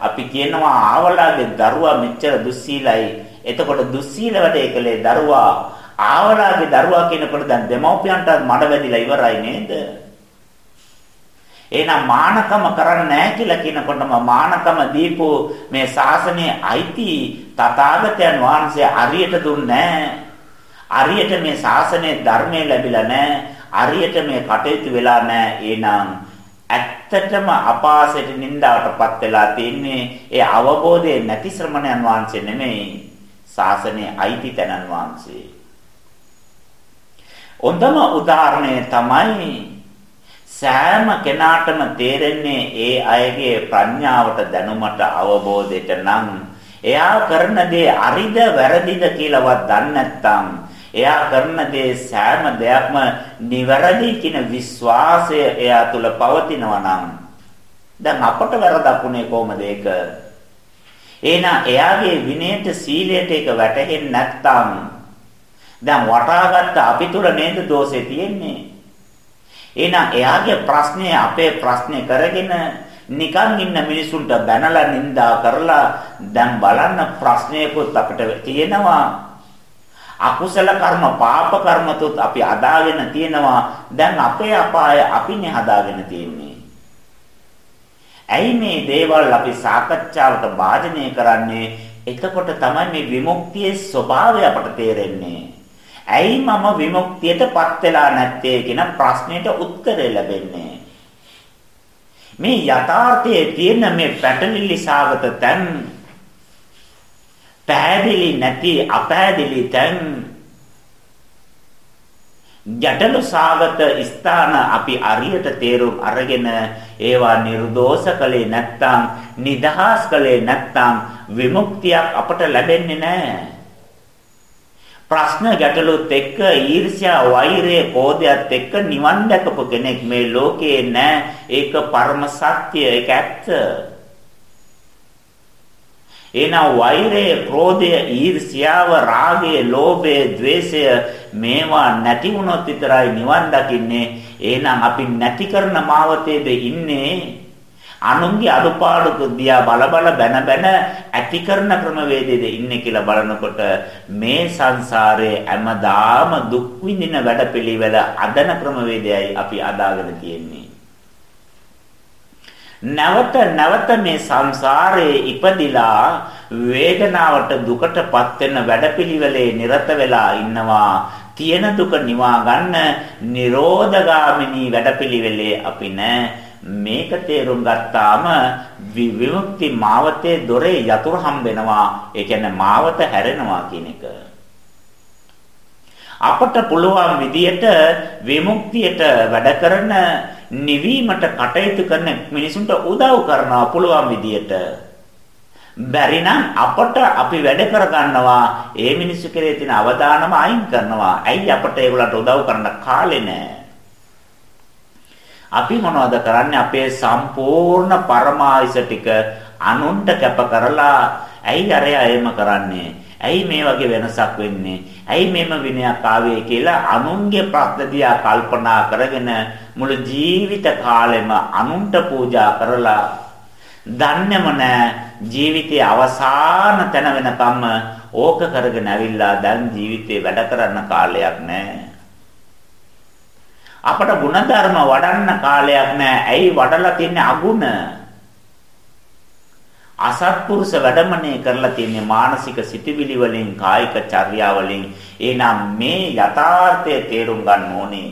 අපි කියනවා ආවලාගේ දරුවා මෙච්චර දුස්සීලයි. එතකොට දුස්සීල වැඩේ කළේ දරුවා ආවලාගේ දරුවා කියනකොට දැන් දෙමව්පියන්ට මඩ වැදිලා ඉවරයි නේද? එහෙනම් මානකම කරන්නේ නැහැ කියලා කියනකොටම මානකම දීපු මේ ශාසනයේ අයිති තථාගතයන් වහන්සේ අරියට දුන්නේ අරියට මේ ශාසනයේ ධර්මයේ ලැබිලා නැහැ. අරියට මේ කටයුතු වෙලා නැහැ. එහෙනම් ඇත්තටම අපාසයට නින්දාවටපත් වෙලා තින්නේ ඒ අවබෝධයේ නැති ශ්‍රමණයන් වහන්සේ නෙමෙයි. ශාසනයේ අයිති තනන් වහන්සේ. හොඳම උදාහරණය තමයි සෑම කෙනාටම තේරෙන්නේ ඒ අයගේ ප්‍රඥාවට දැනුමට අවබෝධයට නම් එයා කරන දේ අරිද වැරදිද කියලාවත් දන්නේ නැත්නම් එයා කරන දේ සෑම දෙයක්ම නිවැරදි කියන විශ්වාසය එයා තුල පවතිනවා නම් දැන් අපට වැරදකුනේ කොහමද ඒක එහෙනම් එයාගේ විනයට සීලයට ඒක වැටහෙන්නේ නැත්නම් දැන් වටාගත්ත අපි තුල නේද දෝෂේ තියෙන්නේ? එහෙනම් එයාගේ ප්‍රශ්නේ අපේ ප්‍රශ්නේ කරගෙන නිකන් ඉන්න මිනිසුන්ට බැනලා නිඳා කරලා දැන් බලන්න ප්‍රශ්නයකුත් අපිට තියෙනවා. අකුසල කර්ම පාප කර්මතුත් අපි අදාගෙන තියෙනවා. දැන් අපේ අපාය අපිනේ හදාගෙන තියෙන්නේ. ඇයි මේ දේවල් අපි සාකච්ඡාවට භාජනය කරන්නේ? එතකොට තමයි මේ විමුක්තියේ ස්වභාවය අපට තේරෙන්නේ. ඇයි මම විමුක්තියටපත් වෙලා නැත්තේ කියන ප්‍රශ්නෙට උත්තරය ලැබෙන්නේ. මේ යථාර්ථයේ තියෙන මේ පැටලිලි සාගත තැන් පැහැදිලි නැති අපැහැදිලි තැන් ගැටලු සාගත ස්ථාන අපි අරියට තේරුම් අරගෙන ඒවා නිර්දෝෂ කලේ නැත්තම් නිදහස් කලේ නැත්තම් විමුක්තියක් අපට ලැබෙන්නේ නැහැ. ප්‍රශ්න ගැටලුත් එක්ක ඊර්ෂ්‍යා වෛරය කෝධයත් එක්ක නිවන් දැකපු කෙනෙක් මේ ලෝකේ නැහැ. ඒක පරම සත්‍ය ඒක ඇත්ත. එනා වෛරය, ක්‍රෝධය, ඊර්ෂ්‍යාව, රාගය, ලෝභය, ద్వේෂය මේවා නැති වුණොත් විතරයි නිවන් දකින්නේ. එහෙනම් අපි නැති කරන මාවතේද ඉන්නේ? අනුන්ගේ අඩුපාඩු දිහා බල බල බැන බැන ඇති කරන ක්‍රමවේදයේද ඉන්නේ කියලා බලනකොට මේ සංසාරයේ හැමදාම දුක් විඳින වැඩපිළිවෙල අදන ක්‍රමවේදයයි අපි අදාගෙන තියෙන්නේ. නැවත නැවත මේ සංසාරයේ ඉපදිලා වේදනාවට දුකටපත් වෙන වැඩපිළිවෙලේ නිරත වෙලා ඉන්නවා තියෙන දුක නිවා ගන්න නිරෝධගාමිනී වැඩපිළිවෙලේ අපි නැහැ මේක තේරුම් ගත්තාම විමුක්ති මාවතේ දොරේ යතුරු හම්බෙනවා. ඒ කියන්නේ මාවත හැරෙනවා කියන එක. අපට පුළුවන් විදියට විමුක්තියට වැඩ කරන නිවීමට කටයුතු කරන මිනිසුන්ට උදව් කරනවා පුළුවන් විදියට. බැරි නම් අපට අපි වැඩ කරගන්නවා ඒ මිනිස්සු කෙරේ තියෙන අවදානම අයින් කරනවා. ඇයි අපට ඒගොල්ලන්ට උදව් කරන්න කාලේ නැහැ. අපි මොනවද කරන්නේ අපේ සම්පූර්ණ පරමායිස ටික අනුන්ට කැප කරලා ඇයි අරයා එහෙම කරන්නේ ඇයි මේ වගේ වෙනසක් වෙන්නේ ඇයි මෙම විනයක් ආවේ කියලා අනුන්ගේ ප්‍රත්‍යදියා කල්පනා කරගෙන මුළු ජීවිත කාලෙම අනුන්ට පූජා කරලා දන්නේම නැහැ ජීවිතයේ අවසාන තැන වෙනකම්ම ඕක කරගෙන ඇවිල්ලා දැන් ජීවිතේ වැඩ කරන්න කාලයක් නැහැ අපට ಗುಣධර්ම වඩන්න කාලයක් නැහැ. ඇයි වඩලා තින්නේ අගුණ? අසත්පුරුෂ වැඩමනේ කරලා තින්නේ මානසික සිටිවිලි වලින් කායික චර්යා වලින්. එහෙනම් මේ යථාර්ථය තේරුම් ගන්න ඕනේ.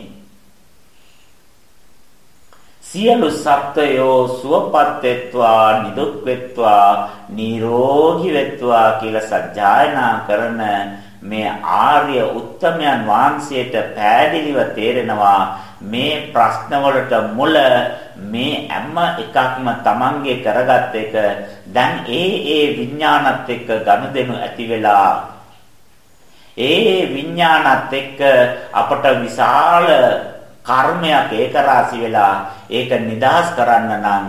සියලු සත්වයෝ සුවපත් වෙත්වා නිදුක් වෙත්වා නිරෝගී වෙත්වා කියලා සජ්ජායනා කරන මේ ආර්ය උත්තමයන් වහන්සේට පෑදිලිව තේරෙනවා මේ ප්‍රශ්නවලට මුල මේ හැම එකක්ම Tamange කරගත් එක දැන් ඒ ඒ විඥානත් එක්ක ගනුදෙනු ඇති වෙලා ඒ විඥානත් එක්ක අපට විශාල කර්මයක් ඒක රාශි වෙලා ඒක නිදහස් කරන්න නම්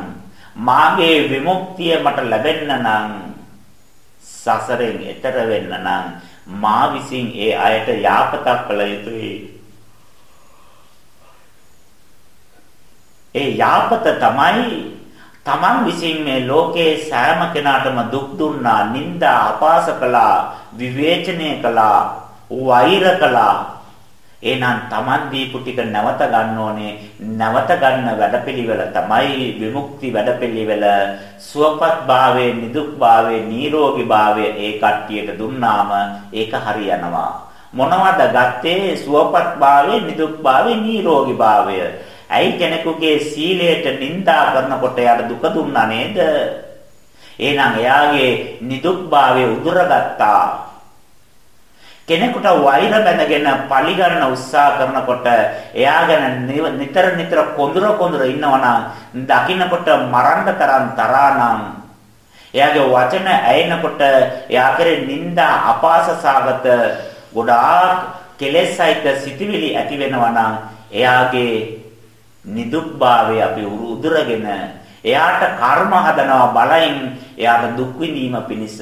මාගේ විමුක්තිය මට ලැබෙන්න නම් සසරෙන් එතර වෙන්න නම් මා විසින් ඒ අයට යාපතක් කළ යුතුයි. ඒ යාපත තමයි තමන් විසින් මේ ලෝකේ සෑම කෙනාටම දුක් දුන්නා, නිന്ദා, අපාස කළා, විවේචනය කළා, වෛර කළා, එහෙනම් Taman දීපු ටික නැවත ගන්න ඕනේ. නැවත ගන්න වැඩපිළිවෙල තමයි විමුක්ති වැඩපිළිවෙල. සුවපත් භාවයේ, නිදුක් භාවයේ, නිරෝගී භාවයේ ඒ කට්ටියට දුන්නාම ඒක හරියනවා. මොනවද ගත්තේ? සුවපත් භාවයේ, නිදුක් භාවයේ, නිරෝගී භාවය. ඇයි කෙනෙකුගේ සීලයට නිඳා කරනකොට යාට දුක දුන්නා නේද? එහෙනම් එයාගේ නිදුක් භාවය උදුරගත්තා. කෙනෙකුට වෛර බැඳගෙන පලි ගන්න උත්සාහ කරනකොට එයා ගැන නිතර නිතර කොඳුර කොඳුර ඉන්නවනම් දකින්නකොට මරන්න තරම් තරහනම් එයාගේ වචන ඇයෙනකොට එයා කරේ නිന്ദා අපාස සාගත ගොඩාක් කෙලෙසයිත සිටිවිලි ඇති වෙනවා එයාගේ නිදුක්භාවය අපි උදුරගෙන එයාට කර්ම හදනවා බලයින් එයාට දුක් විඳීම පිණිස.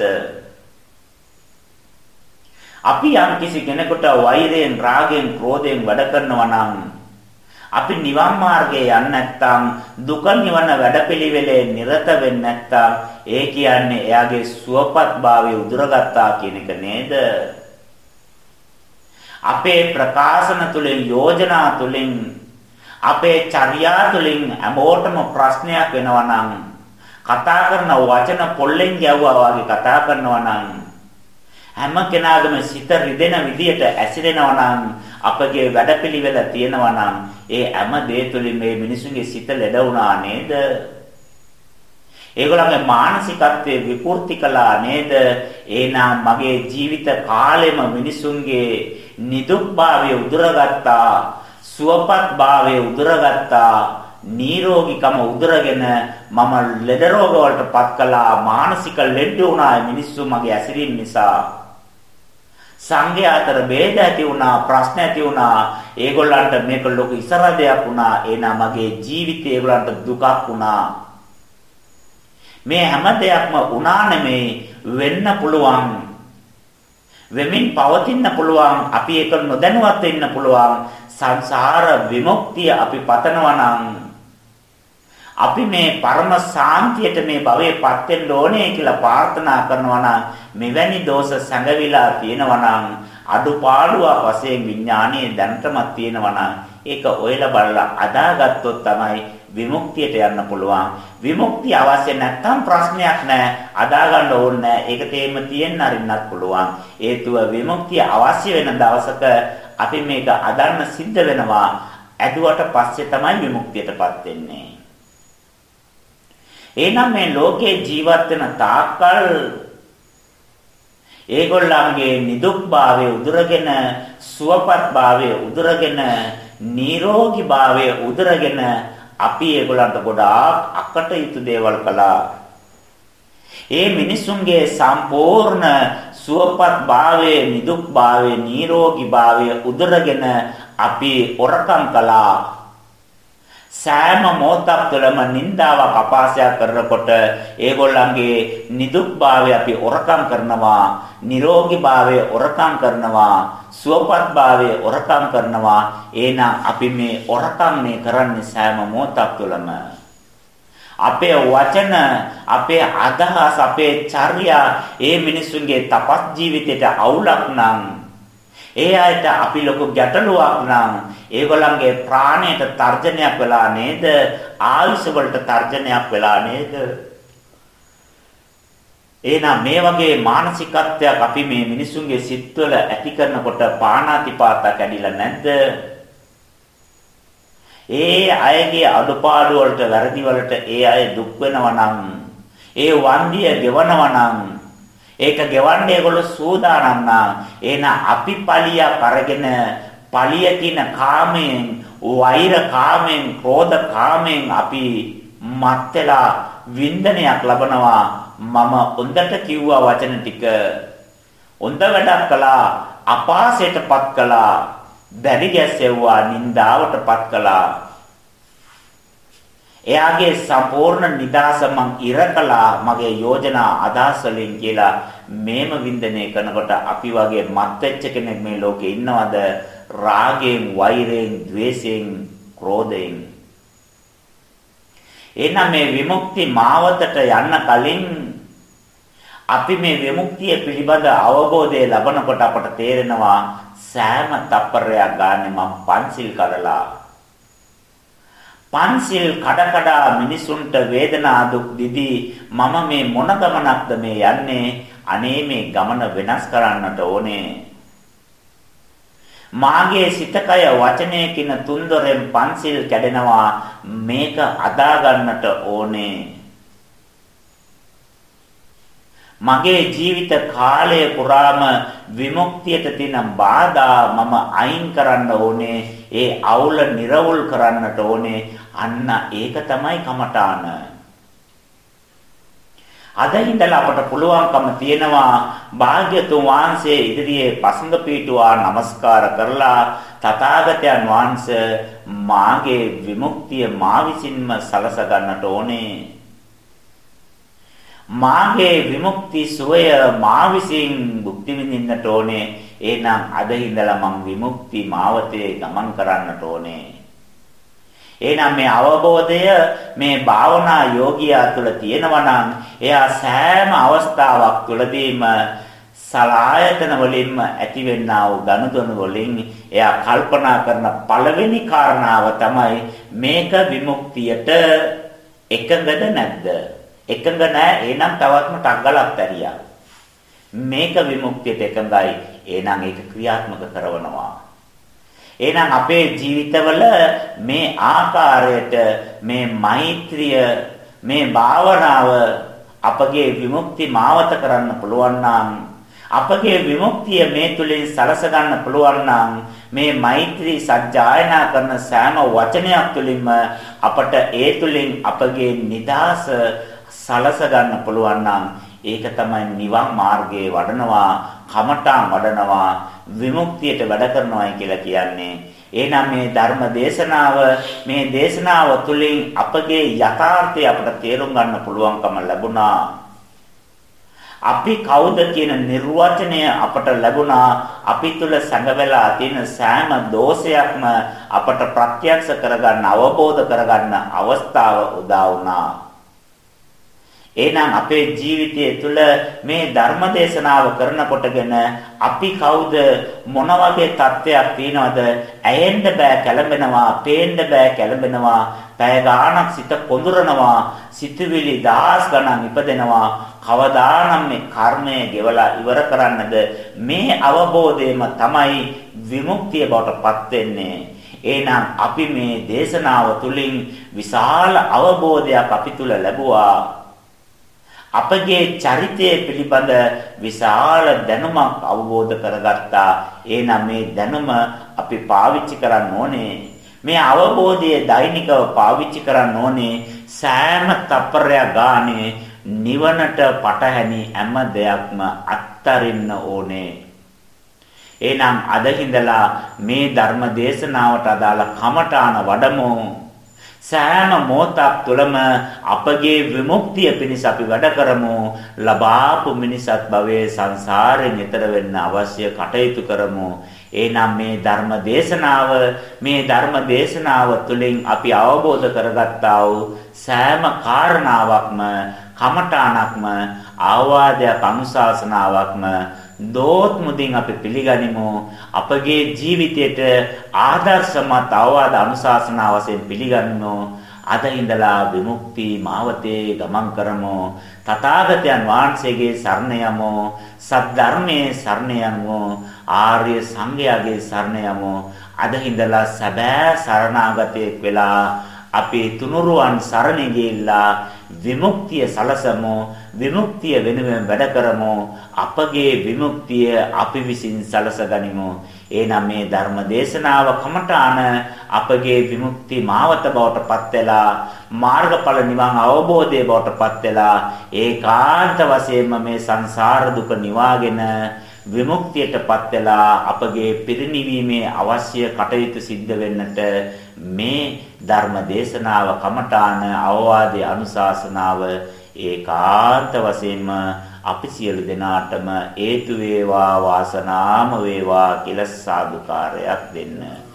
අපි යම් කිසි කෙනෙකුට වෛරයෙන් රාගයෙන් ක්‍රෝධයෙන් වැඩ කරනවා නම් අපි නිවන් මාර්ගයේ යන්නේ නැත්නම් දුක නිවන වැඩපිළිවෙලේ නිරත වෙන්නේ නැත්නම් ඒ කියන්නේ එයාගේ සුවපත් භාවය උදුරගත්තා කියන එක නේද? අපේ ප්‍රකාශන තුලින් යෝජනා තුලින් අපේ චර්යා තුලින් හැමෝටම ප්‍රශ්නයක් වෙනවා නම් කතා කරන වචන පොල්ලෙන් ගැව්වා වගේ කතා කරනවා නම් හැම කෙනාගේම සිත රිදෙන විදියට ඇසිරෙනවා නම් අපගේ වැඩපිළිවෙල තියෙනවා නම් ඒ හැම දේ තුළින් මේ මිනිසුන්ගේ සිත ලෙඩ වුණා නේද? ඒගොල්ලන්ගේ මානසිකත්වයේ විකෘති කළා නේද? එහෙනම් මගේ ජීවිත කාලෙම මිනිසුන්ගේ නිදුක්භාවය උදුරගත්තා, සුවපත්භාවය උදුරගත්තා, නිරෝගීකම උදුරගෙන මම ලෙඩ රෝග වලටපත් කළා, මානසික ලෙඩ වුණා මිනිස්සු මගේ ඇසිරීම නිසා. සංඝයා අතර ભેද ඇති වුණා ප්‍රශ්න ඇති වුණා. ඒගොල්ලන්ට මේක ලොකු ඉසරදයක් වුණා. එනා මගේ ජීවිතේ ඒගොල්ලන්ට දුකක් වුණා. මේ හැම දෙයක්ම වුණා නෙමේ වෙන්න පුළුවන්. වෙමින් පවතින්න පුළුවන්. අපි ඒක නොදැනුවත් වෙන්න පුළුවන්. සංසාර විමුක්තිය අපි පතනවා නම් අපි මේ පරම සාන්තියට මේ භවයේපත් වෙන්න ඕනේ කියලා ප්‍රාර්ථනා කරනවා නම් මෙවැනි දෝෂ සංගවිලා තියෙනවා නම් අඩුපාඩුවක් වශයෙන් විඥානයේ දැනටමත් තියෙනවා නම් ඒක ඔයලා බලලා අදාගත්තොත් තමයි විමුක්තියට යන්න පුළුවන්. විමුක්තිය අවශ්‍ය නැත්නම් ප්‍රශ්නයක් නැහැ අදා ගන්න ඕනේ නැහැ ඒක තේම තියෙන්න අරින්නත් පුළුවන්. හේතුව විමුක්තිය අවශ්‍ය වෙන දවසක අපි මේක අදන්න සිද්ධ වෙනවා ඇදුවට පස්සේ තමයි විමුක්තියටපත් වෙන්නේ එහෙනම් මේ ලෝකේ ජීවත් වෙන තාක්කල් ඒගොල්ලන්ගේ නිදුක්භාවය උදුරගෙන සුවපත්භාවය උදුරගෙන නිරෝගීභාවය උදුරගෙන අපි ඒගොල්ලන්ට ගොඩාක් අකටයුතු දේවල් කළා. ඒ මිනිසුන්ගේ සම්පූර්ණ සුවපත්භාවය, නිදුක්භාවය, නිරෝගීභාවය උදුරගෙන අපි ඔරකම් කළා. සෑම මොහොතක් තුළම නිന്ദාවක් අපාසයක් කරනකොට ඒගොල්ලන්ගේ නිදුක්භාවය අපි ඔරකම් කරනවා නිරෝගීභාවය ඔරකම් කරනවා සුවපත්භාවය ඔරකම් කරනවා එහෙනම් අපි මේ ඔරකම් මේ කරන්නේ සෑම මොහොතක් තුළම අපේ වචන අපේ අදහස් අපේ චර්යා ඒ මිනිසුන්ගේ තපස් ජීවිතයට අවුලක් නම් ඒ අයට අපි ලොකු ගැටලුවක් නම් ඒගොල්ලන්ගේ ප්‍රාණයට තර්ජනයක් වෙලා නේද? ආයුෂ වලට තර්ජනයක් වෙලා නේද? එහෙනම් මේ වගේ මානසිකත්වයක් අපි මේ මිනිසුන්ගේ සිත්වල ඇති කරනකොට පාණාතිපාත කැඩිලා නැද්ද? ඒ අයගේ අඩුපාඩු වලට වැරදි වලට ඒ අය දුක් වෙනවා නම් ඒ වන්දිය ගෙවනවා නම් ඒක ගෙවන්න ඒගොල්ලෝ සූදානම් නා එහෙනම් අපි පලියක් අරගෙන පලිය කියන කාමයෙන් වෛර කාමයෙන් ක්‍රෝධ කාමයෙන් අපි මත් වෙලා වින්දනයක් ලබනවා. මම හොඳට කිව්වා වචන ටික. හොඳ වැඩක් කළා අපාසයටපත් කළා. දැඩි ගැස්සෙව්වා නින්දාවටපත් කළා. එයාගේ සම්පූර්ණ නිදාස මං ඉරකලා මගේ යෝජනා අදහස් වලින් කියලා මේම වින්දනය කරනකොට අපි වගේ මත් වෙච්ච කෙනෙක් මේ ලෝකේ ඉන්නවද? රාගයෙන් වෛරයෙන් ద్వේෂයෙන් ක්‍රෝධයෙන්. එහෙනම් මේ විමුක්ති මාවතට යන්න කලින් අපි මේ විමුක්තිය පිළිබඳ අවබෝධය ලබනකොට අපට තේරෙනවා සෑම තප්පරයක් ගන්න මම පන්සිල් කරලා පන්සිල් කඩ කඩ මිනිසුන්ට වේදනා දුක් දිදී මම මේ මොන ගමනක්ද මේ යන්නේ? අනේ මේ ගමන වෙනස් කරන්නට ඕනේ. මාගේ සිතකය වචනය කින තුන්දොරෙන් පන්සිල් කැඩෙනවා. මේක අදා ගන්නට ඕනේ. මගේ ජීවිත කාලය පුරාම විමුක්තියට තියෙන බාධා මම අයින් කරන්න ඕනේ ඒ අවුල නිර්වුල් කරන්නට ඕනේ අන්න ඒක තමයි කමඨාන. අද ඉඳලා අපට පුළුවන්කම තියෙනවා භාග්‍යතුන් වහන්සේ ඉදිරියේ පසඟ පීටුවා নমස්කාර කරලා තථාගතයන් වහන්සේ මාගේ විමුක්තිය මා විසින්ම සලස ගන්නට ඕනේ. මාගේ විමුක්ති සුවය මා විසින් භුක්ති විඳින්නට ඕනේ. එහෙනම් අද ඉඳලා මම විමුක්ති මාවතේ ගමන් කරන්නට ඕනේ. එහෙනම් මේ අවබෝධය මේ භාවනා යෝගියා තුළ තියෙනවා නම් එයා සෑම අවස්ථාවක් තුළදීම සලායතන වලින්ම ඇතිවෙනා වූ ගනුදෙනු වලින් එයා කල්පනා කරන පළවෙනි කාරණාව තමයි මේක විමුක්තියට එකඟද නැද්ද එකඟ නැහැ එහෙනම් තවත්ම ටග්ගලක් ඇරියා මේක විමුක්තියට එකඟයි එහෙනම් ඒක ක්‍රියාත්මක කරනවා එහෙනම් අපේ ජීවිතවල මේ ආකාරයට මේ මෛත්‍රිය මේ භාවනාව අපගේ විමුක්ති මාවත කරන්න පුළුවන් නම් අපගේ විමුක්තිය මේ තුලින් සලස ගන්න පුළුවන් නම් මේ මෛත්‍රී සත්‍යයනා කරන සෑම වචනයක් තුලින්ම අපට ඒ තුලින් අපගේ නිදාස සලස ගන්න පුළුවන් නම් ඒක තමයි නිවන් මාර්ගයේ වඩනවා කමඨාන් වඩනවා විමුක්තියට වැඩ කරනවායි කියලා කියන්නේ එහෙනම් මේ ධර්ම දේශනාව මේ දේශනාව තුළින් අපගේ යථාර්ථය අපට තේරුම් ගන්න පුළුවන්කම ලැබුණා. අපි කවුද කියන නිර්වචනය අපට ලැබුණා. අපි තුල සංගවලා තියෙන සෑම දෝෂයක්ම අපට ප්‍රත්‍යක්ෂ කරගන්න අවබෝධ කරගන්න අවස්ථාව උදා වුණා. එහෙනම් අපේ ජීවිතය තුළ මේ ධර්ම දේශනාව කරනකොටගෙන අපි කවුද? මොන වගේ තත්ත්වයක් තියනවද? ඇයෙන්න බෑ කැළඹෙනවා පේන්න බෑ කැළඹෙනවා. පැය ගාණක් සිත කොඳුරනවා සිතුවිලි දහස් ගණන් ඉපදෙනවා. කවදානම් මේ කර්මය ගෙවලා ඉවර කරන්නද? මේ අවබෝධයම තමයි විමුක්තිය බවට පත් වෙන්නේ. එහෙනම් අපි මේ දේශනාව තුළින් විශාල අවබෝධයක් අපි තුල ලැබුවා. අපගේ චරිතය පිළිබඳ විශාල දැනුමක් අවබෝධ කරගත්තා. එහෙනම් මේ දැනුම අපි පාවිච්චි කරන්න ඕනේ. මේ අවබෝධය දෛනිකව පාවිච්චි කරන්න ඕනේ. සෑම තප්පරයක් ගානේ නිවනට පටහැනි හැම දෙයක්ම අත්තරින්න ඕනේ. එහෙනම් අද හිඳලා මේ ධර්ම දේශනාවට අදාළ කමඨාන වඩමු. සෑම මොහොතක් තුළම අපගේ විමුක්තිය පිණිස අපි වැඩ කරමු. ලබාපු මිනිසත් භවයේ සංසාරයෙන් ඈතර වෙන්න අවශ්‍ය කටයුතු කරමු. එහෙනම් මේ ධර්ම දේශනාව මේ ධර්ම දේශනාව තුළින් අපි අවබෝධ කරගත්තා වූ සෑම කාරණාවක්ම කමඨාණක්ම ආවාදයක් අනුශාසනාවක්ම දෝත් මුදින් අපි පිළිගනිමු. අපගේ ජීවිතයට ආදර්ශමත් අවවාද අනුශාසනා වශයෙන් පිළිගනිමු. අද ඉඳලා විමුක්ති මාවතේ ගමන් කරමු. තථාගතයන් වහන්සේගේ සරණ යමු. සද්ධර්මයේ සරණ යමු. ආර්ය සංඝයාගේ සරණ යමු. අද ඉඳලා සැබෑ සරණාගතයෙක් වෙලා අපි තුනුරුවන් සරණ ගිහිල්ලා විමුක්තිය සලසමු. විමුක්තිය වෙනුවෙන් වැඩ කරමු. අපගේ විමුක්තිය අපි විසින් සලස ගනිමු. එනම් මේ ධර්ම දේශනාව කමඨාන අපගේ විමුක්ති මාවත බවට පත් වෙලා මාර්ගඵල නිවන් අවබෝධය බවට පත් වෙලා ඒකාන්ත වශයෙන්ම මේ සංසාර දුක නිවාගෙන විමුක්තියටපත් වෙලා අපගේ පිරිණිවීමේ අවශ්‍ය කටයුතු සිද්ධ වෙන්නට මේ ධර්ම දේශනාව කමඨාන අවවාදයේ අනුශාසනාව ඒකාන්ත වශයෙන්ම අපි සියලු දෙනාටම හේතු වේවා වාසනාම වේවා කියලා සාදුකාරයක් දෙන්න.